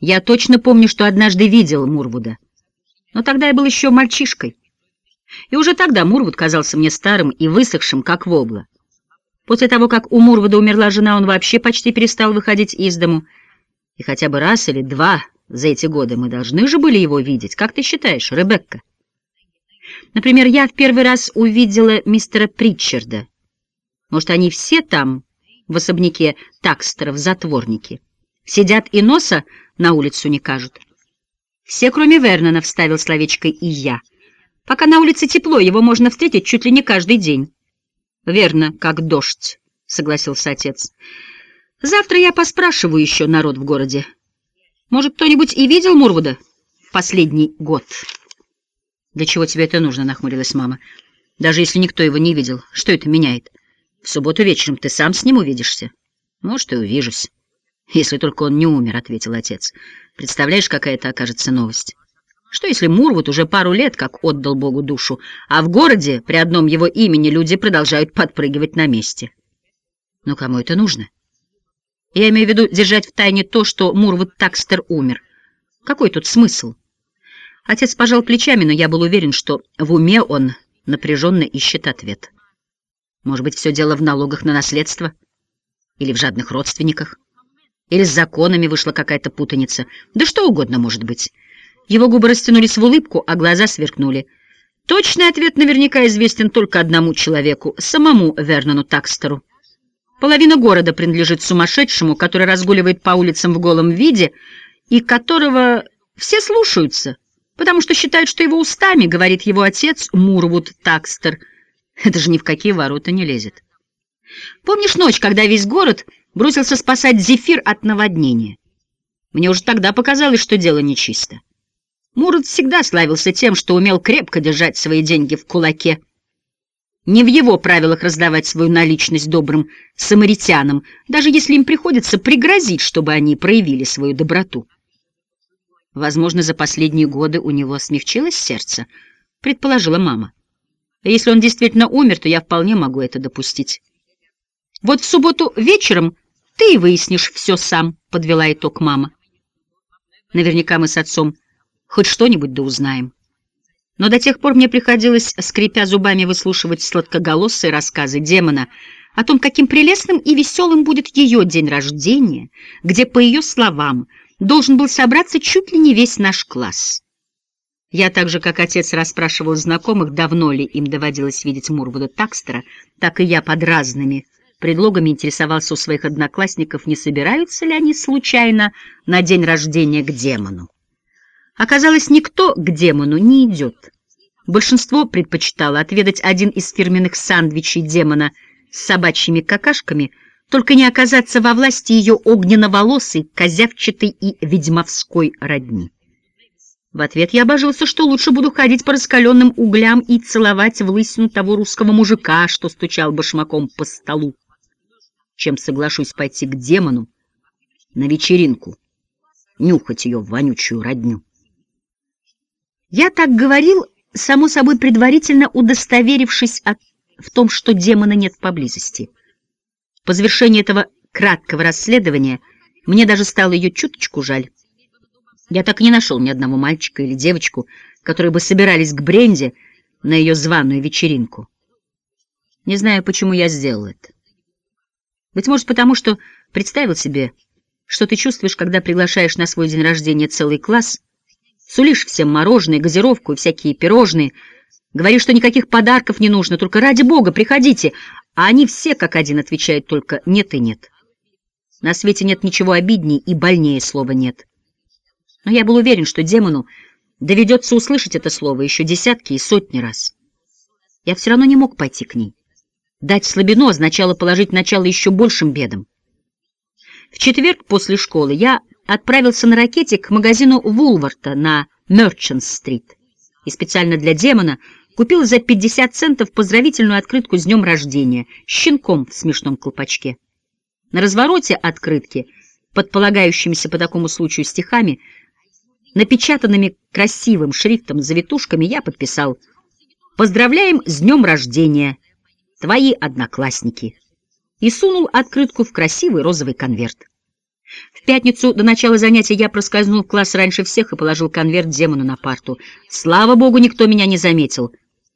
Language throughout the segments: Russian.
Я точно помню, что однажды видел Мурвуда, но тогда я был еще мальчишкой. И уже тогда Мурвуд казался мне старым и высохшим, как вобла. После того, как у Мурвуда умерла жена, он вообще почти перестал выходить из дому. И хотя бы раз или два за эти годы мы должны же были его видеть. Как ты считаешь, Ребекка? Например, я в первый раз увидела мистера Притчарда. Может, они все там, в особняке Такстеров, затворники? Сидят и носа на улицу не кажут. Все, кроме Вернона, вставил словечко «и я». Пока на улице тепло, его можно встретить чуть ли не каждый день. — Верно, как дождь, — согласился отец. — Завтра я поспрашиваю еще народ в городе. Может, кто-нибудь и видел Мурвуда последний год? — Для чего тебе это нужно? — нахмурилась мама. — Даже если никто его не видел, что это меняет? В субботу вечером ты сам с ним увидишься. — Может, и увижусь. — Если только он не умер, — ответил отец. — Представляешь, какая это окажется новость? Что если Мурвуд уже пару лет как отдал Богу душу, а в городе при одном его имени люди продолжают подпрыгивать на месте? Ну, кому это нужно? Я имею в виду держать в тайне то, что Мурвуд Такстер умер. Какой тут смысл? Отец пожал плечами, но я был уверен, что в уме он напряженно ищет ответ. Может быть, все дело в налогах на наследство? Или в жадных родственниках? Или с законами вышла какая-то путаница? Да что угодно может быть. Его губы растянулись в улыбку, а глаза сверкнули. Точный ответ наверняка известен только одному человеку, самому Вернону Такстеру. Половина города принадлежит сумасшедшему, который разгуливает по улицам в голом виде и которого все слушаются, потому что считают, что его устами говорит его отец Мурвуд Такстер. Это же ни в какие ворота не лезет. Помнишь ночь, когда весь город бросился спасать Зефир от наводнения? Мне уже тогда показалось, что дело нечисто. Мурат всегда славился тем, что умел крепко держать свои деньги в кулаке. Не в его правилах раздавать свою наличность добрым самаритянам, даже если им приходится пригрозить, чтобы они проявили свою доброту. Возможно, за последние годы у него смягчилось сердце, предположила мама. Если он действительно умер, то я вполне могу это допустить. Вот в субботу вечером ты и выяснишь все сам, подвела итог мама. Наверняка мы с отцом Хоть что-нибудь да узнаем. Но до тех пор мне приходилось, скрипя зубами, выслушивать сладкоголосые рассказы демона о том, каким прелестным и веселым будет ее день рождения, где, по ее словам, должен был собраться чуть ли не весь наш класс. Я так же, как отец расспрашивал знакомых, давно ли им доводилось видеть Мурвуда Такстера, так и я под разными предлогами интересовался у своих одноклассников, не собираются ли они случайно на день рождения к демону. Оказалось, никто к демону не идет. Большинство предпочитало отведать один из фирменных сандвичей демона с собачьими какашками, только не оказаться во власти ее огненно-волосой, козявчатой и ведьмовской родни. В ответ я обожился, что лучше буду ходить по раскаленным углям и целовать в лысину того русского мужика, что стучал башмаком по столу, чем соглашусь пойти к демону на вечеринку, нюхать ее вонючую родню. Я так говорил, само собой предварительно удостоверившись от, в том, что демона нет поблизости. По завершении этого краткого расследования мне даже стало ее чуточку жаль. Я так и не нашел ни одного мальчика или девочку, которые бы собирались к Бренде на ее званую вечеринку. Не знаю, почему я сделал это. Быть может, потому что представил себе, что ты чувствуешь, когда приглашаешь на свой день рождения целый класс — Сулишь всем мороженое, газировку и всякие пирожные. Говоришь, что никаких подарков не нужно, только ради бога приходите. А они все как один отвечают только «нет» и «нет». На свете нет ничего обиднее и больнее слова «нет». Но я был уверен, что демону доведется услышать это слово еще десятки и сотни раз. Я все равно не мог пойти к ней. Дать слабину означало положить начало еще большим бедам. В четверг после школы я отправился на ракете к магазину Вулварта на Мерчант-стрит и специально для демона купил за 50 центов поздравительную открытку с днем рождения щенком в смешном колпачке. На развороте открытки, под полагающимися по такому случаю стихами, напечатанными красивым шрифтом завитушками, я подписал «Поздравляем с днем рождения, твои одноклассники» и сунул открытку в красивый розовый конверт. В пятницу до начала занятия я проскользнул в класс раньше всех и положил конверт демону на парту. Слава богу, никто меня не заметил.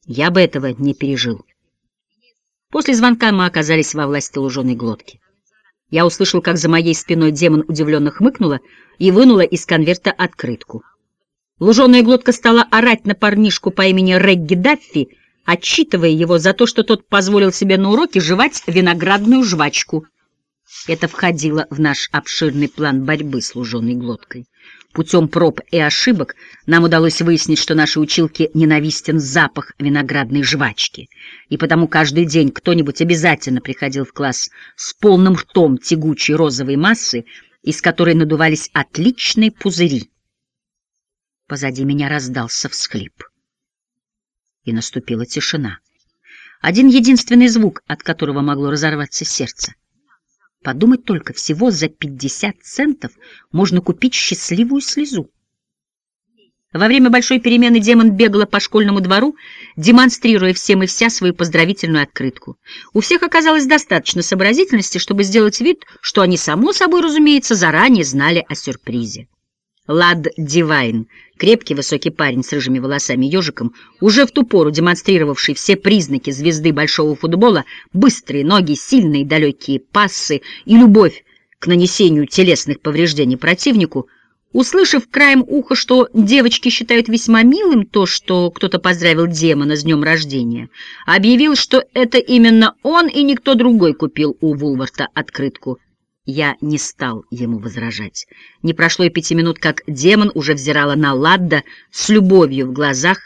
Я бы этого не пережил. После звонка мы оказались во власти луженой глотки. Я услышал, как за моей спиной демон удивленно хмыкнула и вынула из конверта открытку. Луженая глотка стала орать на парнишку по имени Регги Даффи, отчитывая его за то, что тот позволил себе на уроке жевать виноградную жвачку. Это входило в наш обширный план борьбы с луженой глоткой. Путем проб и ошибок нам удалось выяснить, что нашей училке ненавистен запах виноградной жвачки, и потому каждый день кто-нибудь обязательно приходил в класс с полным ртом тягучей розовой массы, из которой надувались отличные пузыри. Позади меня раздался всхлип. И наступила тишина. Один единственный звук, от которого могло разорваться сердце. Подумать только, всего за 50 центов можно купить счастливую слезу. Во время большой перемены демон бегала по школьному двору, демонстрируя всем и вся свою поздравительную открытку. У всех оказалось достаточно сообразительности, чтобы сделать вид, что они, само собой разумеется, заранее знали о сюрпризе. Лад Дивайн, крепкий высокий парень с рыжими волосами и ежиком, уже в ту пору демонстрировавший все признаки звезды большого футбола, быстрые ноги, сильные далекие пассы и любовь к нанесению телесных повреждений противнику, услышав краем уха, что девочки считают весьма милым то, что кто-то поздравил демона с днем рождения, объявил, что это именно он и никто другой купил у Вулварта открытку — я не стал ему возражать. Не прошло и пяти минут, как демон уже взирала на Ладда с любовью в глазах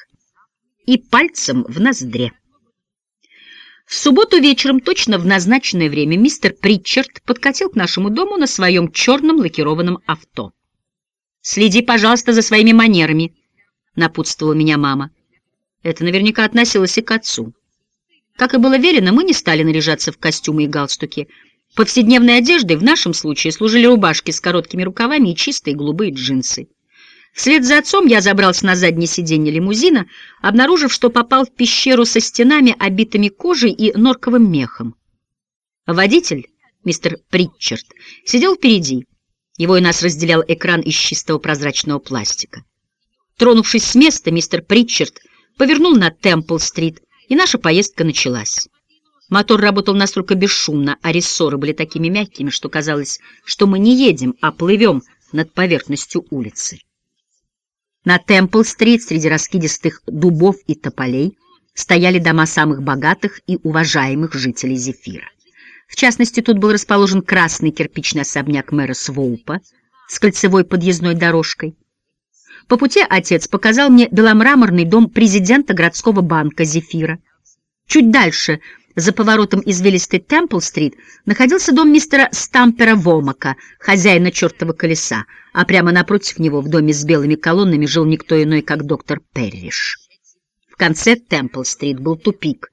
и пальцем в ноздре. В субботу вечером, точно в назначенное время, мистер Притчард подкатил к нашему дому на своем черном лакированном авто. «Следи, пожалуйста, за своими манерами», — напутствовала меня мама. Это наверняка относилось и к отцу. Как и было велено, мы не стали наряжаться в костюмы и галстуки — Повседневной одеждой в нашем случае служили рубашки с короткими рукавами и чистые голубые джинсы. Вслед за отцом я забрался на заднее сиденье лимузина, обнаружив, что попал в пещеру со стенами, обитыми кожей и норковым мехом. Водитель, мистер Притчард, сидел впереди. Его и нас разделял экран из чистого прозрачного пластика. Тронувшись с места, мистер Притчард повернул на Темпл-стрит, и наша поездка началась. Мотор работал настолько бесшумно, а рессоры были такими мягкими, что казалось, что мы не едем, а плывем над поверхностью улицы. На Темпл-стрит среди раскидистых дубов и тополей стояли дома самых богатых и уважаемых жителей Зефира. В частности, тут был расположен красный кирпичный особняк мэра Своупа с кольцевой подъездной дорожкой. По пути отец показал мне беломраморный дом президента городского банка Зефира. Чуть дальше за поворотом извилистой Темпл-стрит находился дом мистера Стампера Вомака, хозяина чертова колеса, а прямо напротив него в доме с белыми колоннами жил никто иной, как доктор Перриш. В конце Темпл-стрит был тупик,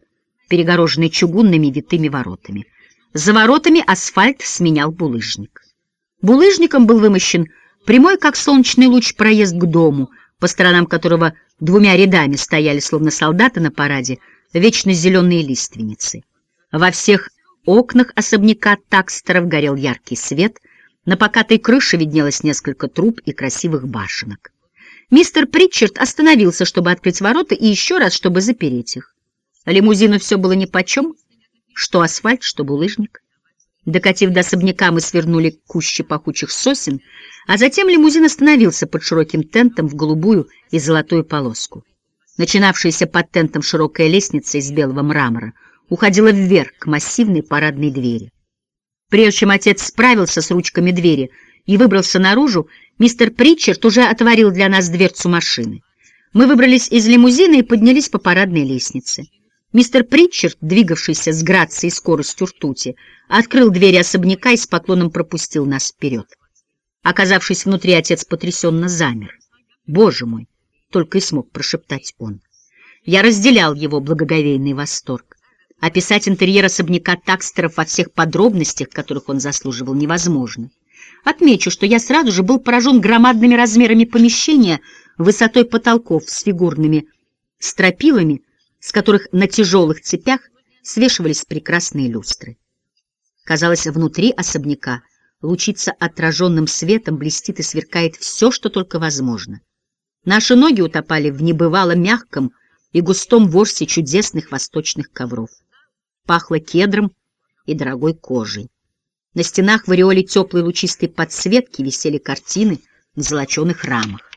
перегороженный чугунными витыми воротами. За воротами асфальт сменял булыжник. Булыжником был вымощен прямой, как солнечный луч, проезд к дому, по сторонам которого двумя рядами стояли, словно солдаты на параде, вечно зеленые лиственницы. Во всех окнах особняка Такстеров горел яркий свет, на покатой крыше виднелось несколько труб и красивых башенок. Мистер Притчард остановился, чтобы открыть ворота, и еще раз, чтобы запереть их. Лимузину все было нипочем, что асфальт, что булыжник. Докатив до особняка, мы свернули к куще пахучих сосен, а затем лимузин остановился под широким тентом в голубую и золотую полоску. Начинавшаяся под тентом широкая лестница из белого мрамора уходила вверх к массивной парадной двери. Прежде чем отец справился с ручками двери и выбрался наружу, мистер Притчард уже отворил для нас дверцу машины. Мы выбрались из лимузина и поднялись по парадной лестнице. Мистер Притчард, двигавшийся с грацией и скоростью ртути, открыл двери особняка и с поклоном пропустил нас вперед. Оказавшись внутри, отец потрясенно замер. «Боже мой! Только и смог прошептать он. Я разделял его благоговейный восторг. Описать интерьер особняка Такстеров во всех подробностях, которых он заслуживал, невозможно. Отмечу, что я сразу же был поражен громадными размерами помещения, высотой потолков с фигурными стропилами, с которых на тяжелых цепях свешивались прекрасные люстры. Казалось, внутри особняка лучится отраженным светом, блестит и сверкает все, что только возможно. Наши ноги утопали в небывало мягком и густом ворсе чудесных восточных ковров. Пахло кедром и дорогой кожей. На стенах в ореоле теплой лучистой подсветки висели картины в золоченых рамах.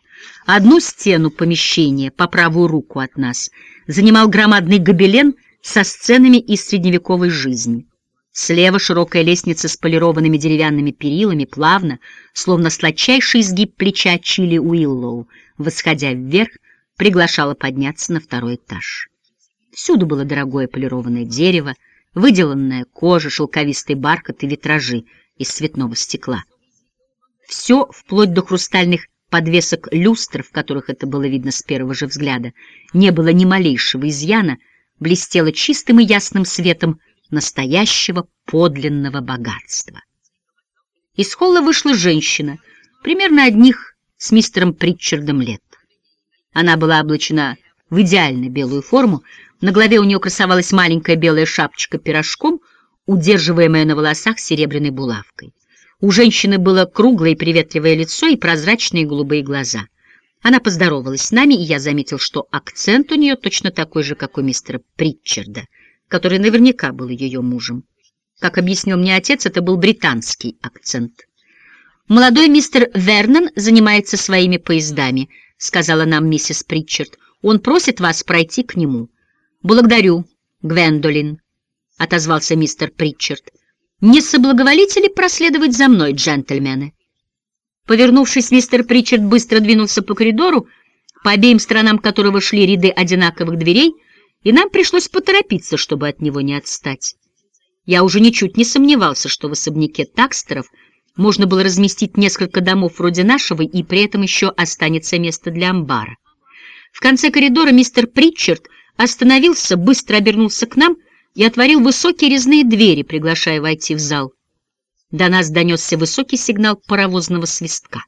Одну стену помещения по правую руку от нас занимал громадный гобелен со сценами из средневековой жизни. Слева широкая лестница с полированными деревянными перилами, плавно, словно сладчайший изгиб плеча Чили Уиллоу, восходя вверх, приглашала подняться на второй этаж. Всюду было дорогое полированное дерево, выделанная кожа, шелковистый бархат и витражи из цветного стекла. Все, вплоть до хрустальных подвесок люстр, в которых это было видно с первого же взгляда, не было ни малейшего изъяна, блестело чистым и ясным светом настоящего подлинного богатства. Из холла вышла женщина, примерно одних с мистером Притчардом лет. Она была облачена в идеально белую форму, на голове у нее красовалась маленькая белая шапочка пирожком, удерживаемая на волосах серебряной булавкой. У женщины было круглое и приветливое лицо и прозрачные голубые глаза. Она поздоровалась с нами, и я заметил, что акцент у нее точно такой же, как у мистера Притчарда, который наверняка был ее мужем. Как объяснил мне отец, это был британский акцент. «Молодой мистер Вернон занимается своими поездами», — сказала нам миссис Притчард. «Он просит вас пройти к нему». «Благодарю, Гвендолин», — отозвался мистер Притчард. «Не соблаговолите ли проследовать за мной, джентльмены?» Повернувшись, мистер Притчард быстро двинулся по коридору, по обеим сторонам которого шли ряды одинаковых дверей, и нам пришлось поторопиться, чтобы от него не отстать. Я уже ничуть не сомневался, что в особняке Такстеров можно было разместить несколько домов вроде нашего, и при этом еще останется место для амбара. В конце коридора мистер Притчард остановился, быстро обернулся к нам и отворил высокие резные двери, приглашая войти в зал. До нас донесся высокий сигнал паровозного свистка.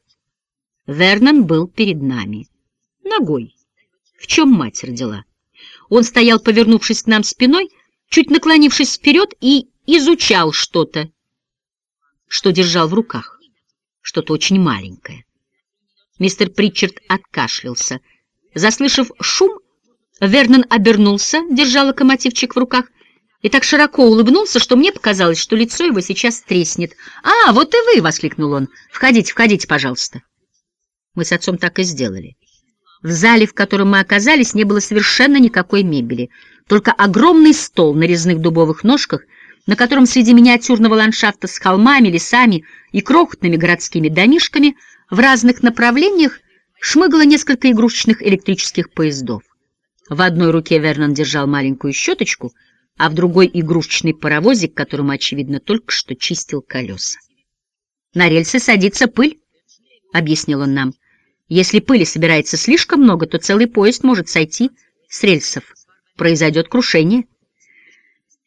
Вернон был перед нами. Ногой. В чем мать родила? Он стоял, повернувшись к нам спиной, чуть наклонившись вперед и изучал что-то, что держал в руках. Что-то очень маленькое. Мистер Притчард откашлялся. Заслышав шум, Вернон обернулся, держа локомотивчик в руках, и так широко улыбнулся, что мне показалось, что лицо его сейчас треснет. «А, вот и вы!» — воскликнул он. «Входите, входите, пожалуйста». Мы с отцом так и сделали. В зале, в котором мы оказались, не было совершенно никакой мебели, только огромный стол на резных дубовых ножках, на котором среди миниатюрного ландшафта с холмами, лесами и крохотными городскими домишками в разных направлениях шмыгало несколько игрушечных электрических поездов. В одной руке Вернон держал маленькую щеточку, а в другой — игрушечный паровозик, которому, очевидно, только что чистил колеса. «На рельсы садится пыль», — объяснил он нам. «Если пыли собирается слишком много, то целый поезд может сойти с рельсов. Произойдет крушение».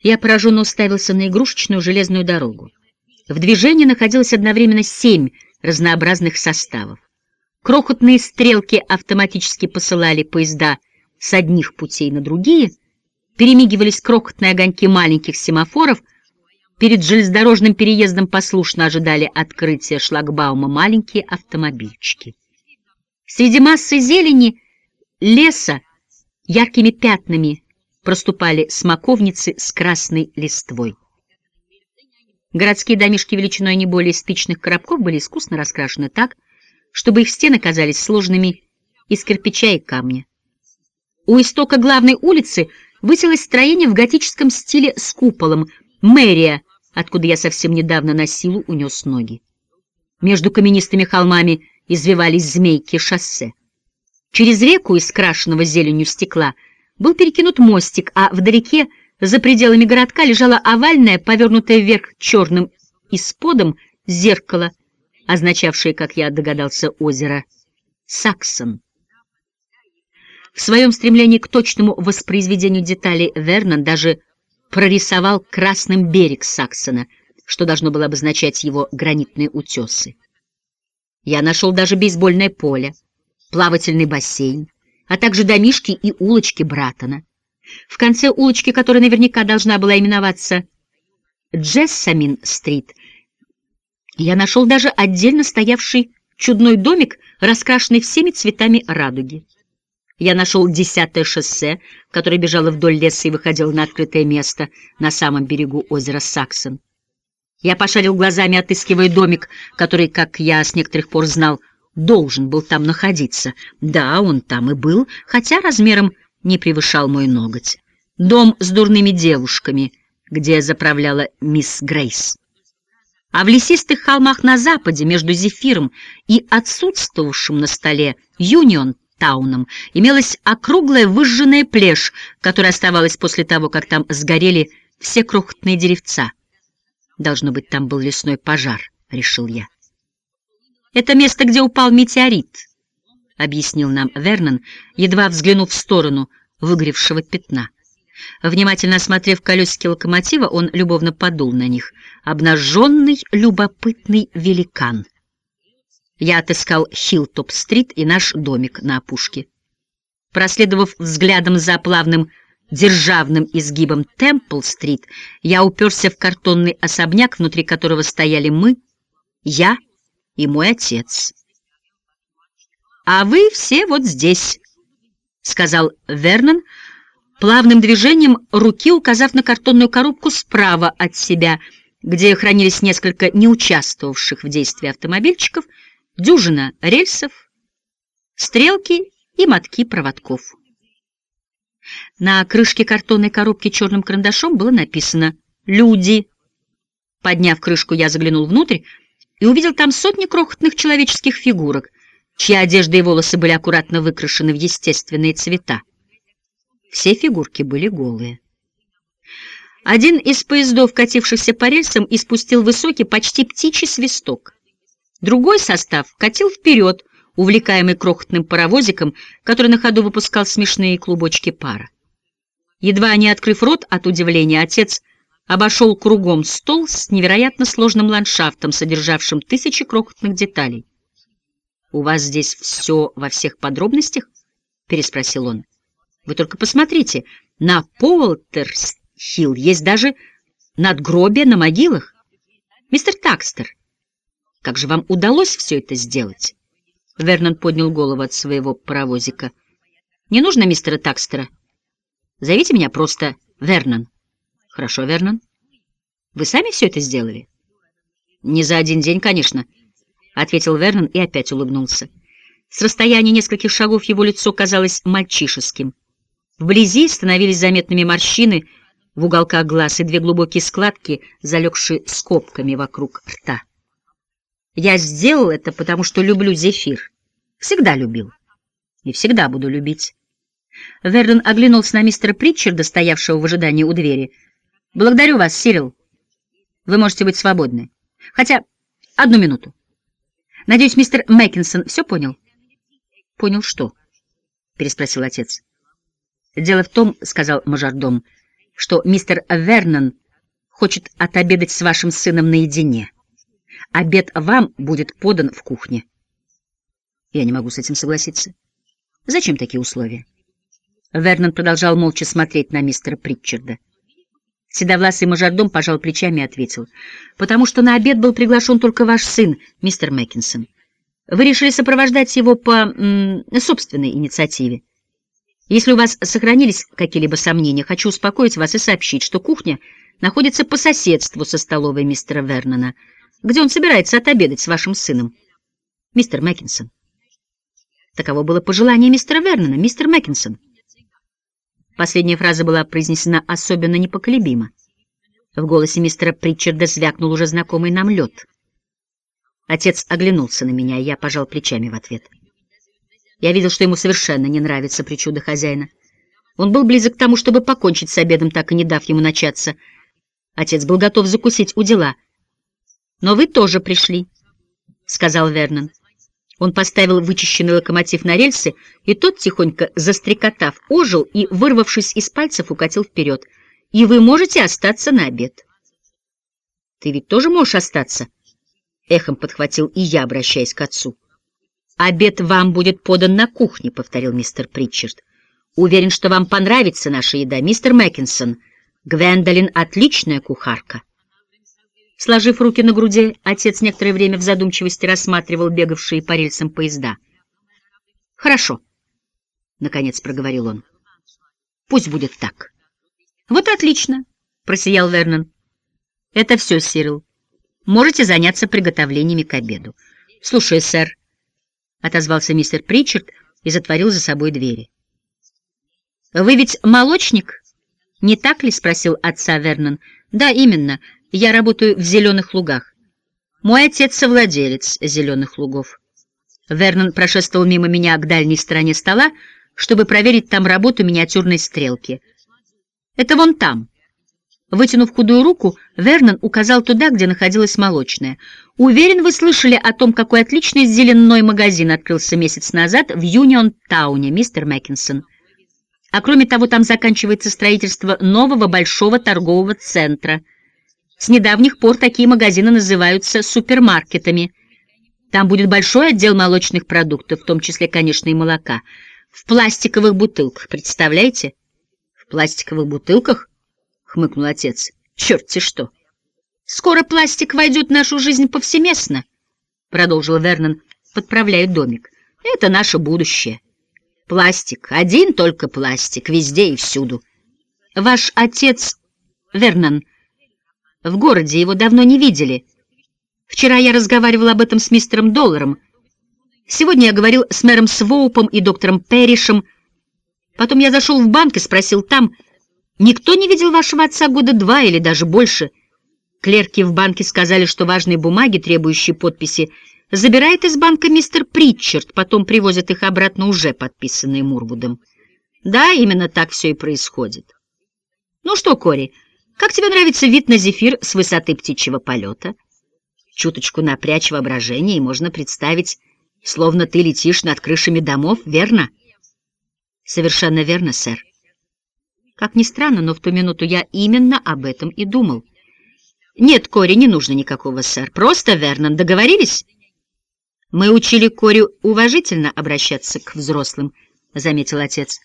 Я пораженно уставился на игрушечную железную дорогу. В движении находилось одновременно семь разнообразных составов. Крохотные стрелки автоматически посылали поезда — с одних путей на другие, перемигивались крохотные огоньки маленьких семафоров, перед железнодорожным переездом послушно ожидали открытия шлагбаума маленькие автомобильчики. Среди массы зелени леса яркими пятнами проступали смоковницы с красной листвой. Городские домишки величиной не более спичных коробков были искусно раскрашены так, чтобы их стены казались сложными из кирпича и камня. У истока главной улицы высилось строение в готическом стиле с куполом, мэрия, откуда я совсем недавно на силу унес ноги. Между каменистыми холмами извивались змейки шоссе. Через реку из крашенного зеленью стекла был перекинут мостик, а вдалеке, за пределами городка, лежало овальное, повернутое вверх черным исподом зеркало, означавшее, как я догадался, озеро Саксон. В своем стремлении к точному воспроизведению деталей Вернон даже прорисовал красным берег Саксона, что должно было обозначать его гранитные утесы. Я нашел даже бейсбольное поле, плавательный бассейн, а также домишки и улочки Братона. В конце улочки, которая наверняка должна была именоваться Джессамин-стрит, Я нашел даже отдельно стоявший чудной домик, раскрашенный всеми цветами радуги. Я нашел десятое шоссе, которое бежало вдоль леса и выходило на открытое место на самом берегу озера Саксон. Я пошарил глазами, отыскивая домик, который, как я с некоторых пор знал, должен был там находиться. Да, он там и был, хотя размером не превышал мой ноготь. Дом с дурными девушками, где заправляла мисс Грейс. А в лесистых холмах на западе, между Зефиром и отсутствовавшим на столе Юнион Тауном, имелась округлая выжженная плешь, которая оставалась после того, как там сгорели все крохотные деревца. Должно быть, там был лесной пожар, решил я. Это место, где упал метеорит, объяснил нам Вернон, едва взглянув в сторону выгоревшего пятна. Внимательно осмотрев колесики локомотива, он любовно подул на них. Обнаженный, любопытный великан. Я отыскал Хиллтоп-стрит и наш домик на опушке. Проследовав взглядом за плавным державным изгибом Темпл-стрит, я уперся в картонный особняк, внутри которого стояли мы, я и мой отец. «А вы все вот здесь», — сказал Вернон, — плавным движением руки указав на картонную коробку справа от себя, где хранились несколько не участвовавших в действии автомобильчиков, дюжина рельсов, стрелки и мотки проводков. На крышке картонной коробки черным карандашом было написано «Люди». Подняв крышку, я заглянул внутрь и увидел там сотни крохотных человеческих фигурок, чьи одежды и волосы были аккуратно выкрашены в естественные цвета. Все фигурки были голые. Один из поездов, катившихся по рельсам, испустил высокий, почти птичий свисток. Другой состав катил вперед, увлекаемый крохотным паровозиком, который на ходу выпускал смешные клубочки пара. Едва не открыв рот от удивления, отец обошел кругом стол с невероятно сложным ландшафтом, содержавшим тысячи крохотных деталей. «У вас здесь все во всех подробностях?» — переспросил он. Вы только посмотрите, на Полтерс-Хилл есть даже надгробия на могилах. Мистер Такстер, как же вам удалось все это сделать? Вернон поднял голову от своего паровозика. Не нужно мистера Такстера. Зовите меня просто Вернон. Хорошо, Вернон. Вы сами все это сделали? Не за один день, конечно, — ответил Вернон и опять улыбнулся. С расстояния нескольких шагов его лицо казалось мальчишеским. Вблизи становились заметными морщины в уголках глаз и две глубокие складки, залегшие скобками вокруг рта. Я сделал это, потому что люблю зефир. Всегда любил. И всегда буду любить. Верден оглянулся на мистера Притчарда, стоявшего в ожидании у двери. «Благодарю вас, Сирил. Вы можете быть свободны. Хотя, одну минуту. Надеюсь, мистер Мэккинсон все понял?» «Понял что?» — переспросил отец. «Дело в том, — сказал мажордом, — что мистер Вернон хочет отобедать с вашим сыном наедине. Обед вам будет подан в кухне». Я не могу с этим согласиться. Зачем такие условия? Вернон продолжал молча смотреть на мистера Притчарда. Седовласый мажордом пожал плечами и ответил. «Потому что на обед был приглашен только ваш сын, мистер Мэккинсон. Вы решили сопровождать его по собственной инициативе. Если у вас сохранились какие-либо сомнения, хочу успокоить вас и сообщить, что кухня находится по соседству со столовой мистера Вернона, где он собирается отобедать с вашим сыном, мистер Мэккинсон. Таково было пожелание мистера Вернона, мистер Мэккинсон. Последняя фраза была произнесена особенно непоколебимо. В голосе мистера Притчарда звякнул уже знакомый нам лед. Отец оглянулся на меня, и я пожал плечами в ответ. — я видел, что ему совершенно не нравится причуда хозяина. Он был близок к тому, чтобы покончить с обедом, так и не дав ему начаться. Отец был готов закусить у дела. «Но вы тоже пришли», — сказал Вернон. Он поставил вычищенный локомотив на рельсы, и тот, тихонько застрекотав, ожил и, вырвавшись из пальцев, укатил вперед. «И вы можете остаться на обед». «Ты ведь тоже можешь остаться?» — эхом подхватил и я, обращаясь к отцу. «Обед вам будет подан на кухне», — повторил мистер Притчард. «Уверен, что вам понравится наша еда, мистер Мэккинсон. Гвендолин — отличная кухарка». Сложив руки на груди, отец некоторое время в задумчивости рассматривал бегавшие по рельсам поезда. «Хорошо», — наконец проговорил он. «Пусть будет так». «Вот отлично», — просиял Вернон. «Это все, Сирил. Можете заняться приготовлениями к обеду». «Слушай, сэр», — отозвался мистер Причард и затворил за собой двери. «Вы ведь молочник, не так ли?» — спросил отца Вернон. «Да, именно. Я работаю в «Зеленых лугах». Мой отец — совладелец «Зеленых лугов». Вернон прошествовал мимо меня к дальней стороне стола, чтобы проверить там работу миниатюрной стрелки. «Это вон там». Вытянув худую руку, Вернон указал туда, где находилась молочная. «Уверен, вы слышали о том, какой отличный зеленой магазин открылся месяц назад в Юнион-тауне, мистер Мэккинсон. А кроме того, там заканчивается строительство нового большого торгового центра — с недавних пор такие магазины называются супермаркетами. Там будет большой отдел молочных продуктов, в том числе, конечно, и молока. В пластиковых бутылках, представляете? В пластиковых бутылках? Хмыкнул отец. Черт-те что! Скоро пластик войдет в нашу жизнь повсеместно, продолжил Вернон, подправляя домик. Это наше будущее. Пластик, один только пластик, везде и всюду. Ваш отец, Вернон, в городе его давно не видели. Вчера я разговаривал об этом с мистером Долларом. Сегодня я говорил с мэром Своупом и доктором Перришем. Потом я зашел в банк и спросил там, никто не видел вашего отца года два или даже больше. Клерки в банке сказали, что важные бумаги, требующие подписи, забирает из банка мистер Притчард, потом привозят их обратно уже подписанные Мурвудом. Да, именно так все и происходит. Ну что, Кори, как тебе нравится вид на зефир с высоты птичьего полета? Чуточку напрячь воображение, и можно представить, словно ты летишь над крышами домов, верно? Совершенно верно, сэр. Как ни странно, но в ту минуту я именно об этом и думал. Нет, Кори, не нужно никакого, сэр. Просто, Вернон, договорились? Мы учили Кори уважительно обращаться к взрослым, — заметил отец.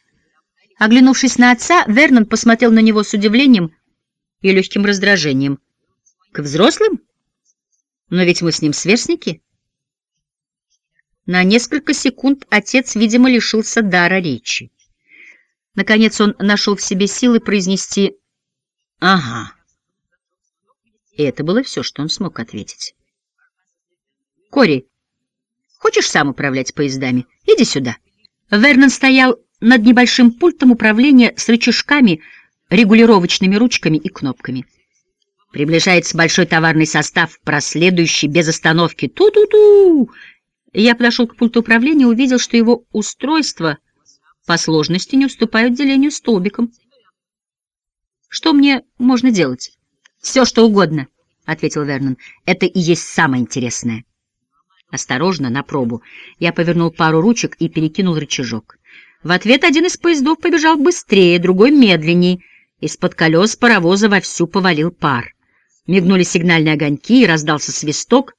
Оглянувшись на отца, Вернон посмотрел на него с удивлением, и легким раздражением. «К взрослым? Но ведь мы с ним сверстники». На несколько секунд отец, видимо, лишился дара речи. Наконец он нашел в себе силы произнести «Ага». И это было все, что он смог ответить. «Кори, хочешь сам управлять поездами? Иди сюда». Вернон стоял над небольшим пультом управления с рычажками, регулировочными ручками и кнопками. Приближается большой товарный состав, проследующий без остановки. Ту-ту-ту! Я подошел к пульту управления и увидел, что его устройство по сложности не уступает делению столбиком. Что мне можно делать? Все, что угодно, — ответил Вернон. Это и есть самое интересное. Осторожно, на пробу. Я повернул пару ручек и перекинул рычажок. В ответ один из поездов побежал быстрее, другой — медленнее — из-под колес паровоза вовсю повалил пар. Мигнули сигнальные огоньки, и раздался свисток.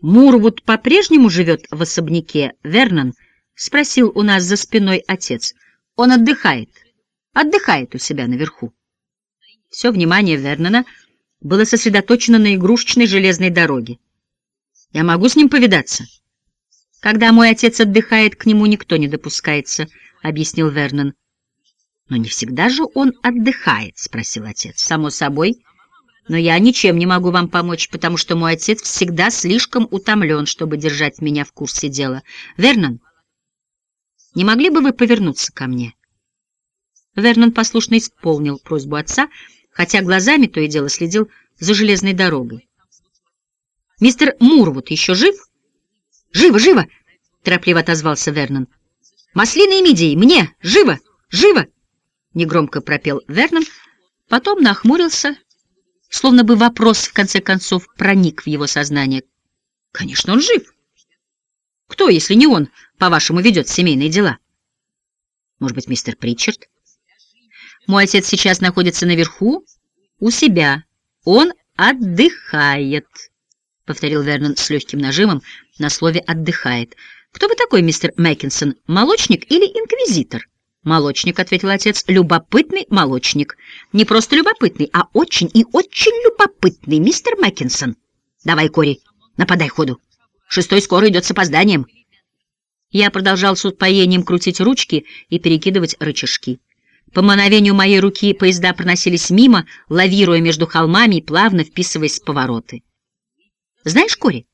«Мурвуд по-прежнему живет в особняке, Вернон?» — спросил у нас за спиной отец. «Он отдыхает. Отдыхает у себя наверху». Все внимание Вернона было сосредоточено на игрушечной железной дороге. «Я могу с ним повидаться?» «Когда мой отец отдыхает, к нему никто не допускается», — объяснил Вернон. «Но не всегда же он отдыхает?» — спросил отец. «Само собой. Но я ничем не могу вам помочь, потому что мой отец всегда слишком утомлен, чтобы держать меня в курсе дела. Вернон, не могли бы вы повернуться ко мне?» Вернон послушно исполнил просьбу отца, хотя глазами то и дело следил за железной дорогой. «Мистер Мурвуд еще жив?» «Живо, живо!» — торопливо отозвался Вернон. «Маслины и мидии! Мне! Живо! Живо!» — негромко пропел Вернон, потом нахмурился, словно бы вопрос, в конце концов, проник в его сознание. «Конечно, он жив. Кто, если не он, по-вашему, ведет семейные дела? Может быть, мистер Притчард? Мой отец сейчас находится наверху, у себя. Он отдыхает», — повторил Вернон с легким нажимом на слове «отдыхает». «Кто вы такой, мистер Мэккинсон, молочник или инквизитор?» «Молочник», — ответил отец, — «любопытный молочник. Не просто любопытный, а очень и очень любопытный, мистер Мэккинсон. Давай, Кори, нападай ходу. Шестой скоро идет с опозданием». Я продолжал с упоением крутить ручки и перекидывать рычажки. По мановению моей руки поезда проносились мимо, лавируя между холмами и плавно вписываясь в повороты. «Знаешь, Кори,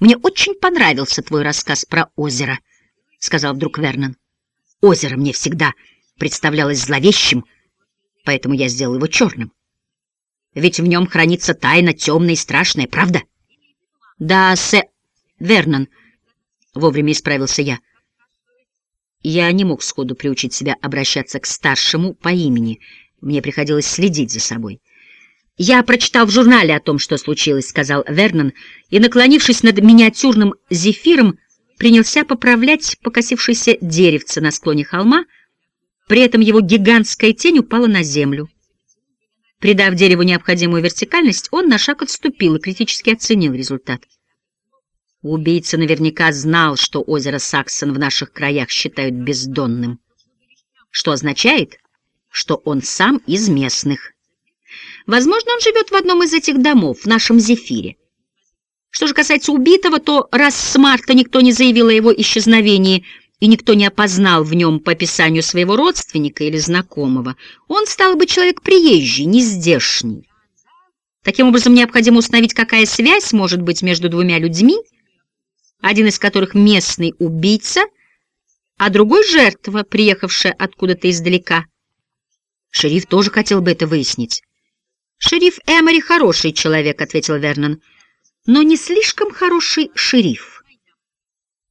мне очень понравился твой рассказ про озеро», — сказал вдруг Вернон. «Озеро мне всегда представлялось зловещим, поэтому я сделал его черным. Ведь в нем хранится тайна темная и страшная, правда?» «Да, сэ... Вернон», — вовремя исправился я, — я не мог сходу приучить себя обращаться к старшему по имени. Мне приходилось следить за собой. «Я прочитал в журнале о том, что случилось», — сказал Вернон, и, наклонившись над миниатюрным зефиром, принялся поправлять покосившееся деревце на склоне холма, при этом его гигантская тень упала на землю. Придав дереву необходимую вертикальность, он на шаг отступил и критически оценил результат. Убийца наверняка знал, что озеро Саксон в наших краях считают бездонным, что означает, что он сам из местных. Возможно, он живет в одном из этих домов, в нашем Зефире. Что же касается убитого, то раз с марта никто не заявил о его исчезновении и никто не опознал в нем по описанию своего родственника или знакомого, он стал бы человек приезжий, не здешний. Таким образом, необходимо установить, какая связь может быть между двумя людьми, один из которых местный убийца, а другой — жертва, приехавшая откуда-то издалека. Шериф тоже хотел бы это выяснить. «Шериф Эмори хороший человек», — ответил Вернон, — «но не слишком хороший шериф.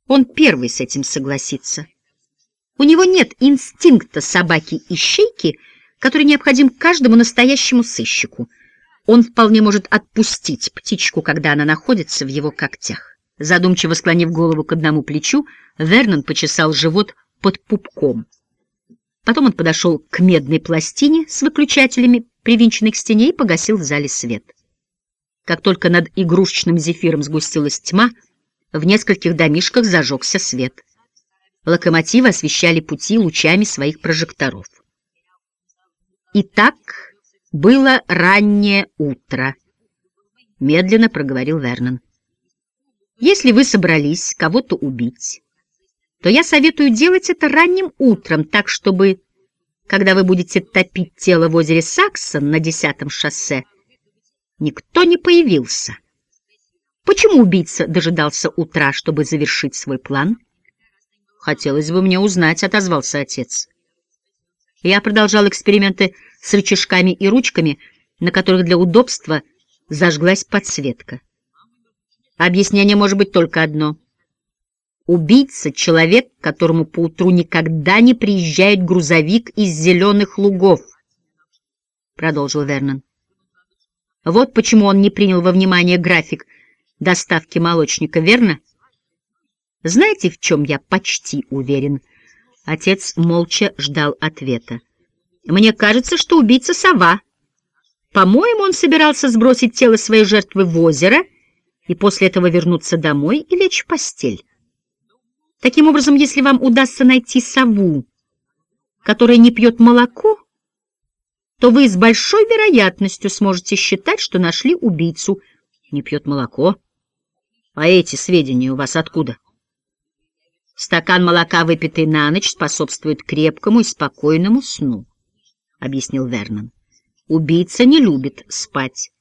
Он первый с этим согласится. У него нет инстинкта собаки-ищейки, который необходим каждому настоящему сыщику. Он вполне может отпустить птичку, когда она находится в его когтях. Задумчиво склонив голову к одному плечу, Вернон почесал живот под пупком. Потом он подошел к медной пластине с выключателями, привинченной к стене, и погасил в зале свет. Как только над игрушечным зефиром сгустилась тьма, в нескольких домишках зажегся свет. Локомотивы освещали пути лучами своих прожекторов. «Итак, было раннее утро», — медленно проговорил Вернон. Если вы собрались кого-то убить, то я советую делать это ранним утром, так чтобы, когда вы будете топить тело в озере Саксон на десятом шоссе, никто не появился. Почему убийца дожидался утра, чтобы завершить свой план? Хотелось бы мне узнать, — отозвался отец. Я продолжал эксперименты с рычажками и ручками, на которых для удобства зажглась подсветка. Объяснение может быть только одно. Убийца — человек, которому поутру никогда не приезжает грузовик из зеленых лугов, — продолжил Вернон. Вот почему он не принял во внимание график доставки молочника, верно? Знаете, в чем я почти уверен? Отец молча ждал ответа. Мне кажется, что убийца — сова. По-моему, он собирался сбросить тело своей жертвы в озеро — и после этого вернуться домой и лечь в постель. Таким образом, если вам удастся найти сову, которая не пьет молоко, то вы с большой вероятностью сможете считать, что нашли убийцу. Не пьет молоко. А эти сведения у вас откуда? Стакан молока, выпитый на ночь, способствует крепкому и спокойному сну, — объяснил Вернон. Убийца не любит спать.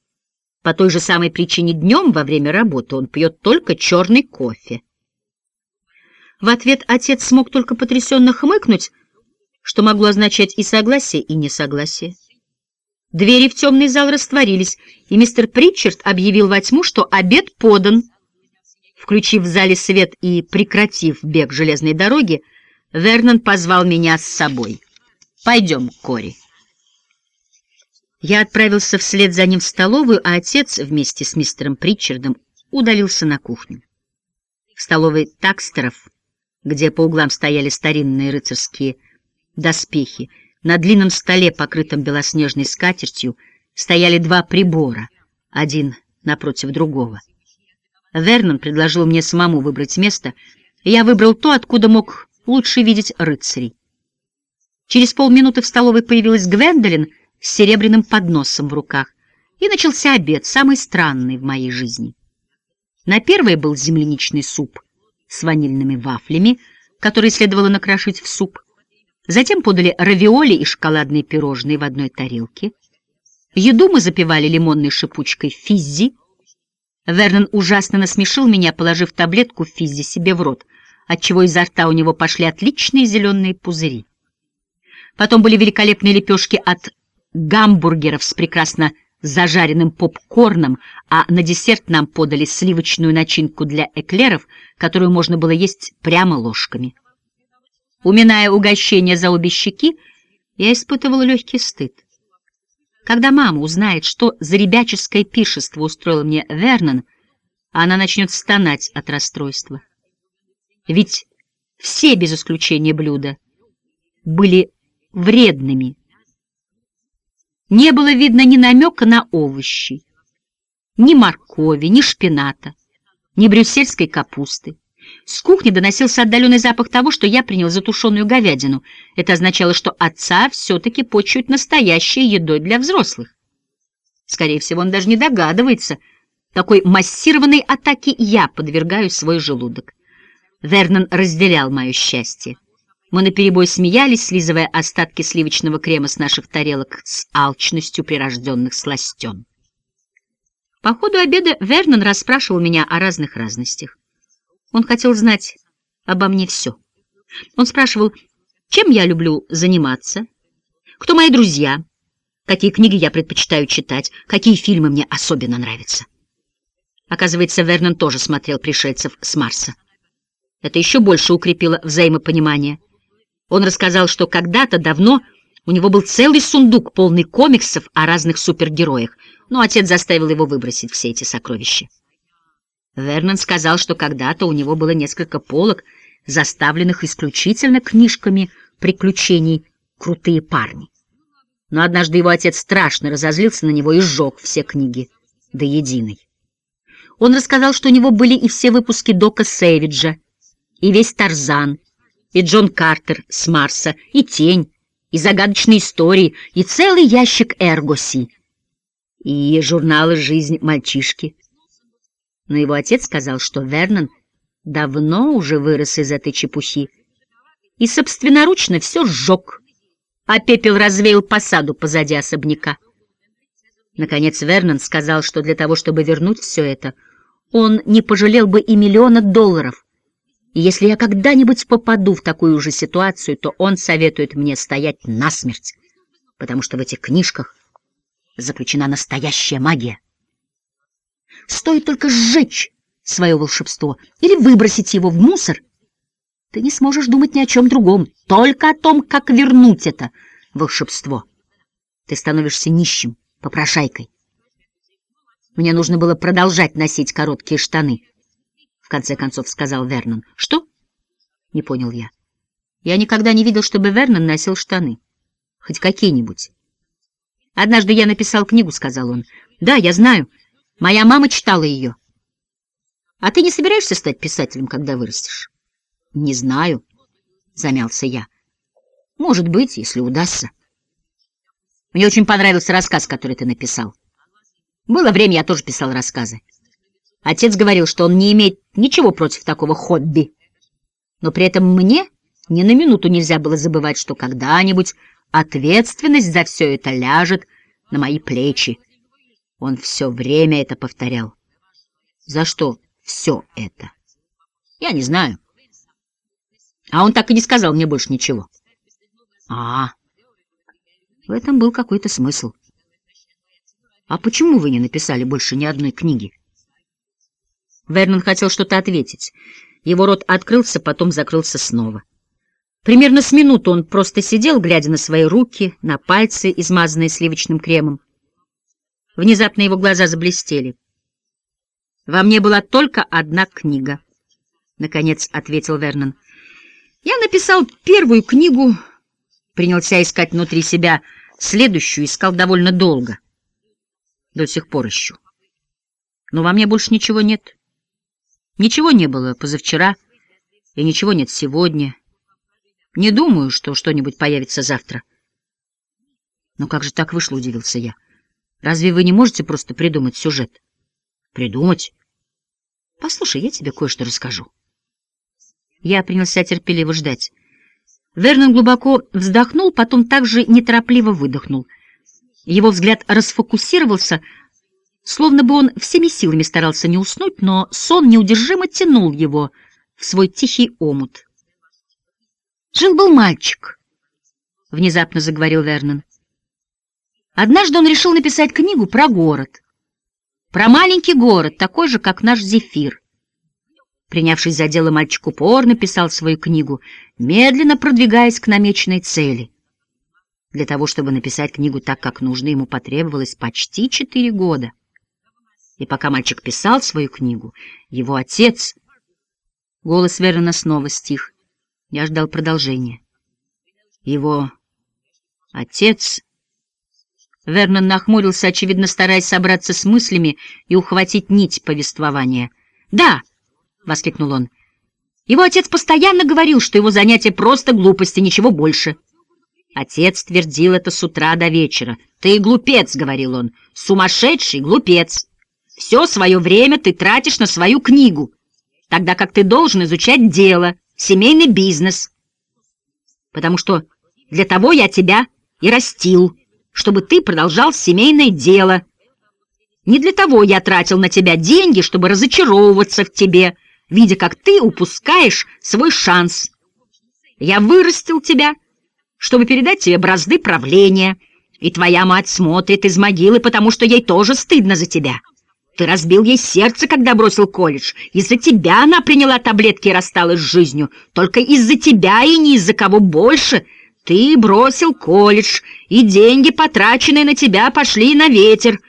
По той же самой причине днем во время работы он пьет только черный кофе. В ответ отец смог только потрясенно хмыкнуть, что могло означать и согласие, и несогласие. Двери в темный зал растворились, и мистер Притчард объявил во тьму, что обед подан. Включив в зале свет и прекратив бег железной дороги, Вернон позвал меня с собой. «Пойдем, Кори». Я отправился вслед за ним в столовую, а отец вместе с мистером Притчардом удалился на кухню. В столовой такстеров, где по углам стояли старинные рыцарские доспехи, на длинном столе, покрытом белоснежной скатертью, стояли два прибора, один напротив другого. Вернон предложил мне самому выбрать место, и я выбрал то, откуда мог лучше видеть рыцарей. Через полминуты в столовой появилась Гвендолин с серебряным подносом в руках, и начался обед, самый странный в моей жизни. На первое был земляничный суп с ванильными вафлями, которые следовало накрошить в суп. Затем подали равиоли и шоколадные пирожные в одной тарелке. Еду мы запивали лимонной шипучкой физзи. Вернон ужасно насмешил меня, положив таблетку физзи себе в рот, отчего изо рта у него пошли отличные зеленые пузыри. Потом были великолепные лепешки от гамбургеров с прекрасно зажаренным попкорном, а на десерт нам подали сливочную начинку для эклеров, которую можно было есть прямо ложками. Уминая угощение за обе щеки, я испытывала легкий стыд. Когда мама узнает, что за ребяческое пишество устроил мне Вернон, она начнет стонать от расстройства. Ведь все, без исключения блюда, были вредными. Не было видно ни намека на овощи, ни моркови, ни шпината, ни брюссельской капусты. С кухни доносился отдаленный запах того, что я принял за тушеную говядину. Это означало, что отца все-таки почуют настоящей едой для взрослых. Скорее всего, он даже не догадывается, какой массированной атаке я подвергаю свой желудок. Вернон разделял мое счастье. Мы наперебой смеялись, слизывая остатки сливочного крема с наших тарелок с алчностью прирожденных сластен. По ходу обеда Вернон расспрашивал меня о разных разностях. Он хотел знать обо мне все. Он спрашивал, чем я люблю заниматься, кто мои друзья, какие книги я предпочитаю читать, какие фильмы мне особенно нравятся. Оказывается, Вернон тоже смотрел «Пришельцев с Марса». Это еще больше укрепило взаимопонимание — он рассказал, что когда-то давно у него был целый сундук, полный комиксов о разных супергероях, но отец заставил его выбросить все эти сокровища. Вернон сказал, что когда-то у него было несколько полок, заставленных исключительно книжками приключений «Крутые парни». Но однажды его отец страшно разозлился на него и сжег все книги до единой. Он рассказал, что у него были и все выпуски Дока Сэвиджа, и весь Тарзан, и Джон Картер с Марса, и Тень, и загадочные истории, и целый ящик Эргоси, и журналы «Жизнь мальчишки». Но его отец сказал, что Вернон давно уже вырос из этой чепухи и собственноручно все сжег, а пепел развеял посаду позади особняка. Наконец Вернон сказал, что для того, чтобы вернуть все это, он не пожалел бы и миллиона долларов — и если я когда-нибудь попаду в такую же ситуацию, то он советует мне стоять насмерть, потому что в этих книжках заключена настоящая магия. Стоит только сжечь свое волшебство или выбросить его в мусор, ты не сможешь думать ни о чем другом, только о том, как вернуть это волшебство. Ты становишься нищим, попрошайкой. Мне нужно было продолжать носить короткие штаны — конце концов сказал Вернон. «Что?» — не понял я. Я никогда не видел, чтобы Вернон носил штаны. Хоть какие-нибудь. «Однажды я написал книгу», — сказал он. «Да, я знаю. Моя мама читала ее». «А ты не собираешься стать писателем, когда вырастешь?» «Не знаю», — замялся я. «Может быть, если удастся». Мне очень понравился рассказ, который ты написал. Было время, я тоже писал рассказы. Отец говорил, что он не имеет ничего против такого хобби. Но при этом мне ни на минуту нельзя было забывать, что когда-нибудь ответственность за все это ляжет на мои плечи. Он все время это повторял. За что все это? Я не знаю. А он так и не сказал мне больше ничего. А, в этом был какой-то смысл. А почему вы не написали больше ни одной книги? Вернон хотел что-то ответить. Его рот открылся, потом закрылся снова. Примерно с минуту он просто сидел, глядя на свои руки, на пальцы, измазанные сливочным кремом. Внезапно его глаза заблестели. «Во мне была только одна книга», — наконец ответил Вернон. «Я написал первую книгу, принялся искать внутри себя следующую, искал довольно долго. До сих пор ищу. Но во мне больше ничего нет». Ничего не было позавчера, и ничего нет сегодня, Не думаю, что что-нибудь появится завтра. Но как же так вышло, удивился я. Разве вы не можете просто придумать сюжет? Придумать? Послушай, я тебе кое-что расскажу. Я принялся терпеливо ждать. Вернон глубоко вздохнул, потом также неторопливо выдохнул. Его взгляд расфокусировался, словно бы он всеми силами старался не уснуть, но сон неудержимо тянул его в свой тихий омут. «Жил-был мальчик», — внезапно заговорил Вернон. Однажды он решил написать книгу про город. Про маленький город, такой же, как наш Зефир. Принявшись за дело, мальчик упорно писал свою книгу, медленно продвигаясь к намеченной цели. Для того, чтобы написать книгу так, как нужно, ему потребовалось почти четыре года. И пока мальчик писал свою книгу, его отец... Голос Вернона снова стих. Я ждал продолжения. Его отец... Вернон нахмурился, очевидно, стараясь собраться с мыслями и ухватить нить повествования. «Да!» — воскликнул он. «Его отец постоянно говорил, что его занятие просто глупости, ничего больше». Отец твердил это с утра до вечера. «Ты глупец», — говорил он, — «сумасшедший глупец. Все свое время ты тратишь на свою книгу, тогда как ты должен изучать дело, семейный бизнес. Потому что для того я тебя и растил» чтобы ты продолжал семейное дело. Не для того я тратил на тебя деньги, чтобы разочаровываться в тебе, видя, как ты упускаешь свой шанс. Я вырастил тебя, чтобы передать тебе бразды правления, и твоя мать смотрит из могилы, потому что ей тоже стыдно за тебя. Ты разбил ей сердце, когда бросил колледж. Из-за тебя она приняла таблетки и рассталась с жизнью. Только из-за тебя и не из-за кого больше — ты бросил колледж, и деньги, потраченные на тебя, пошли на ветер.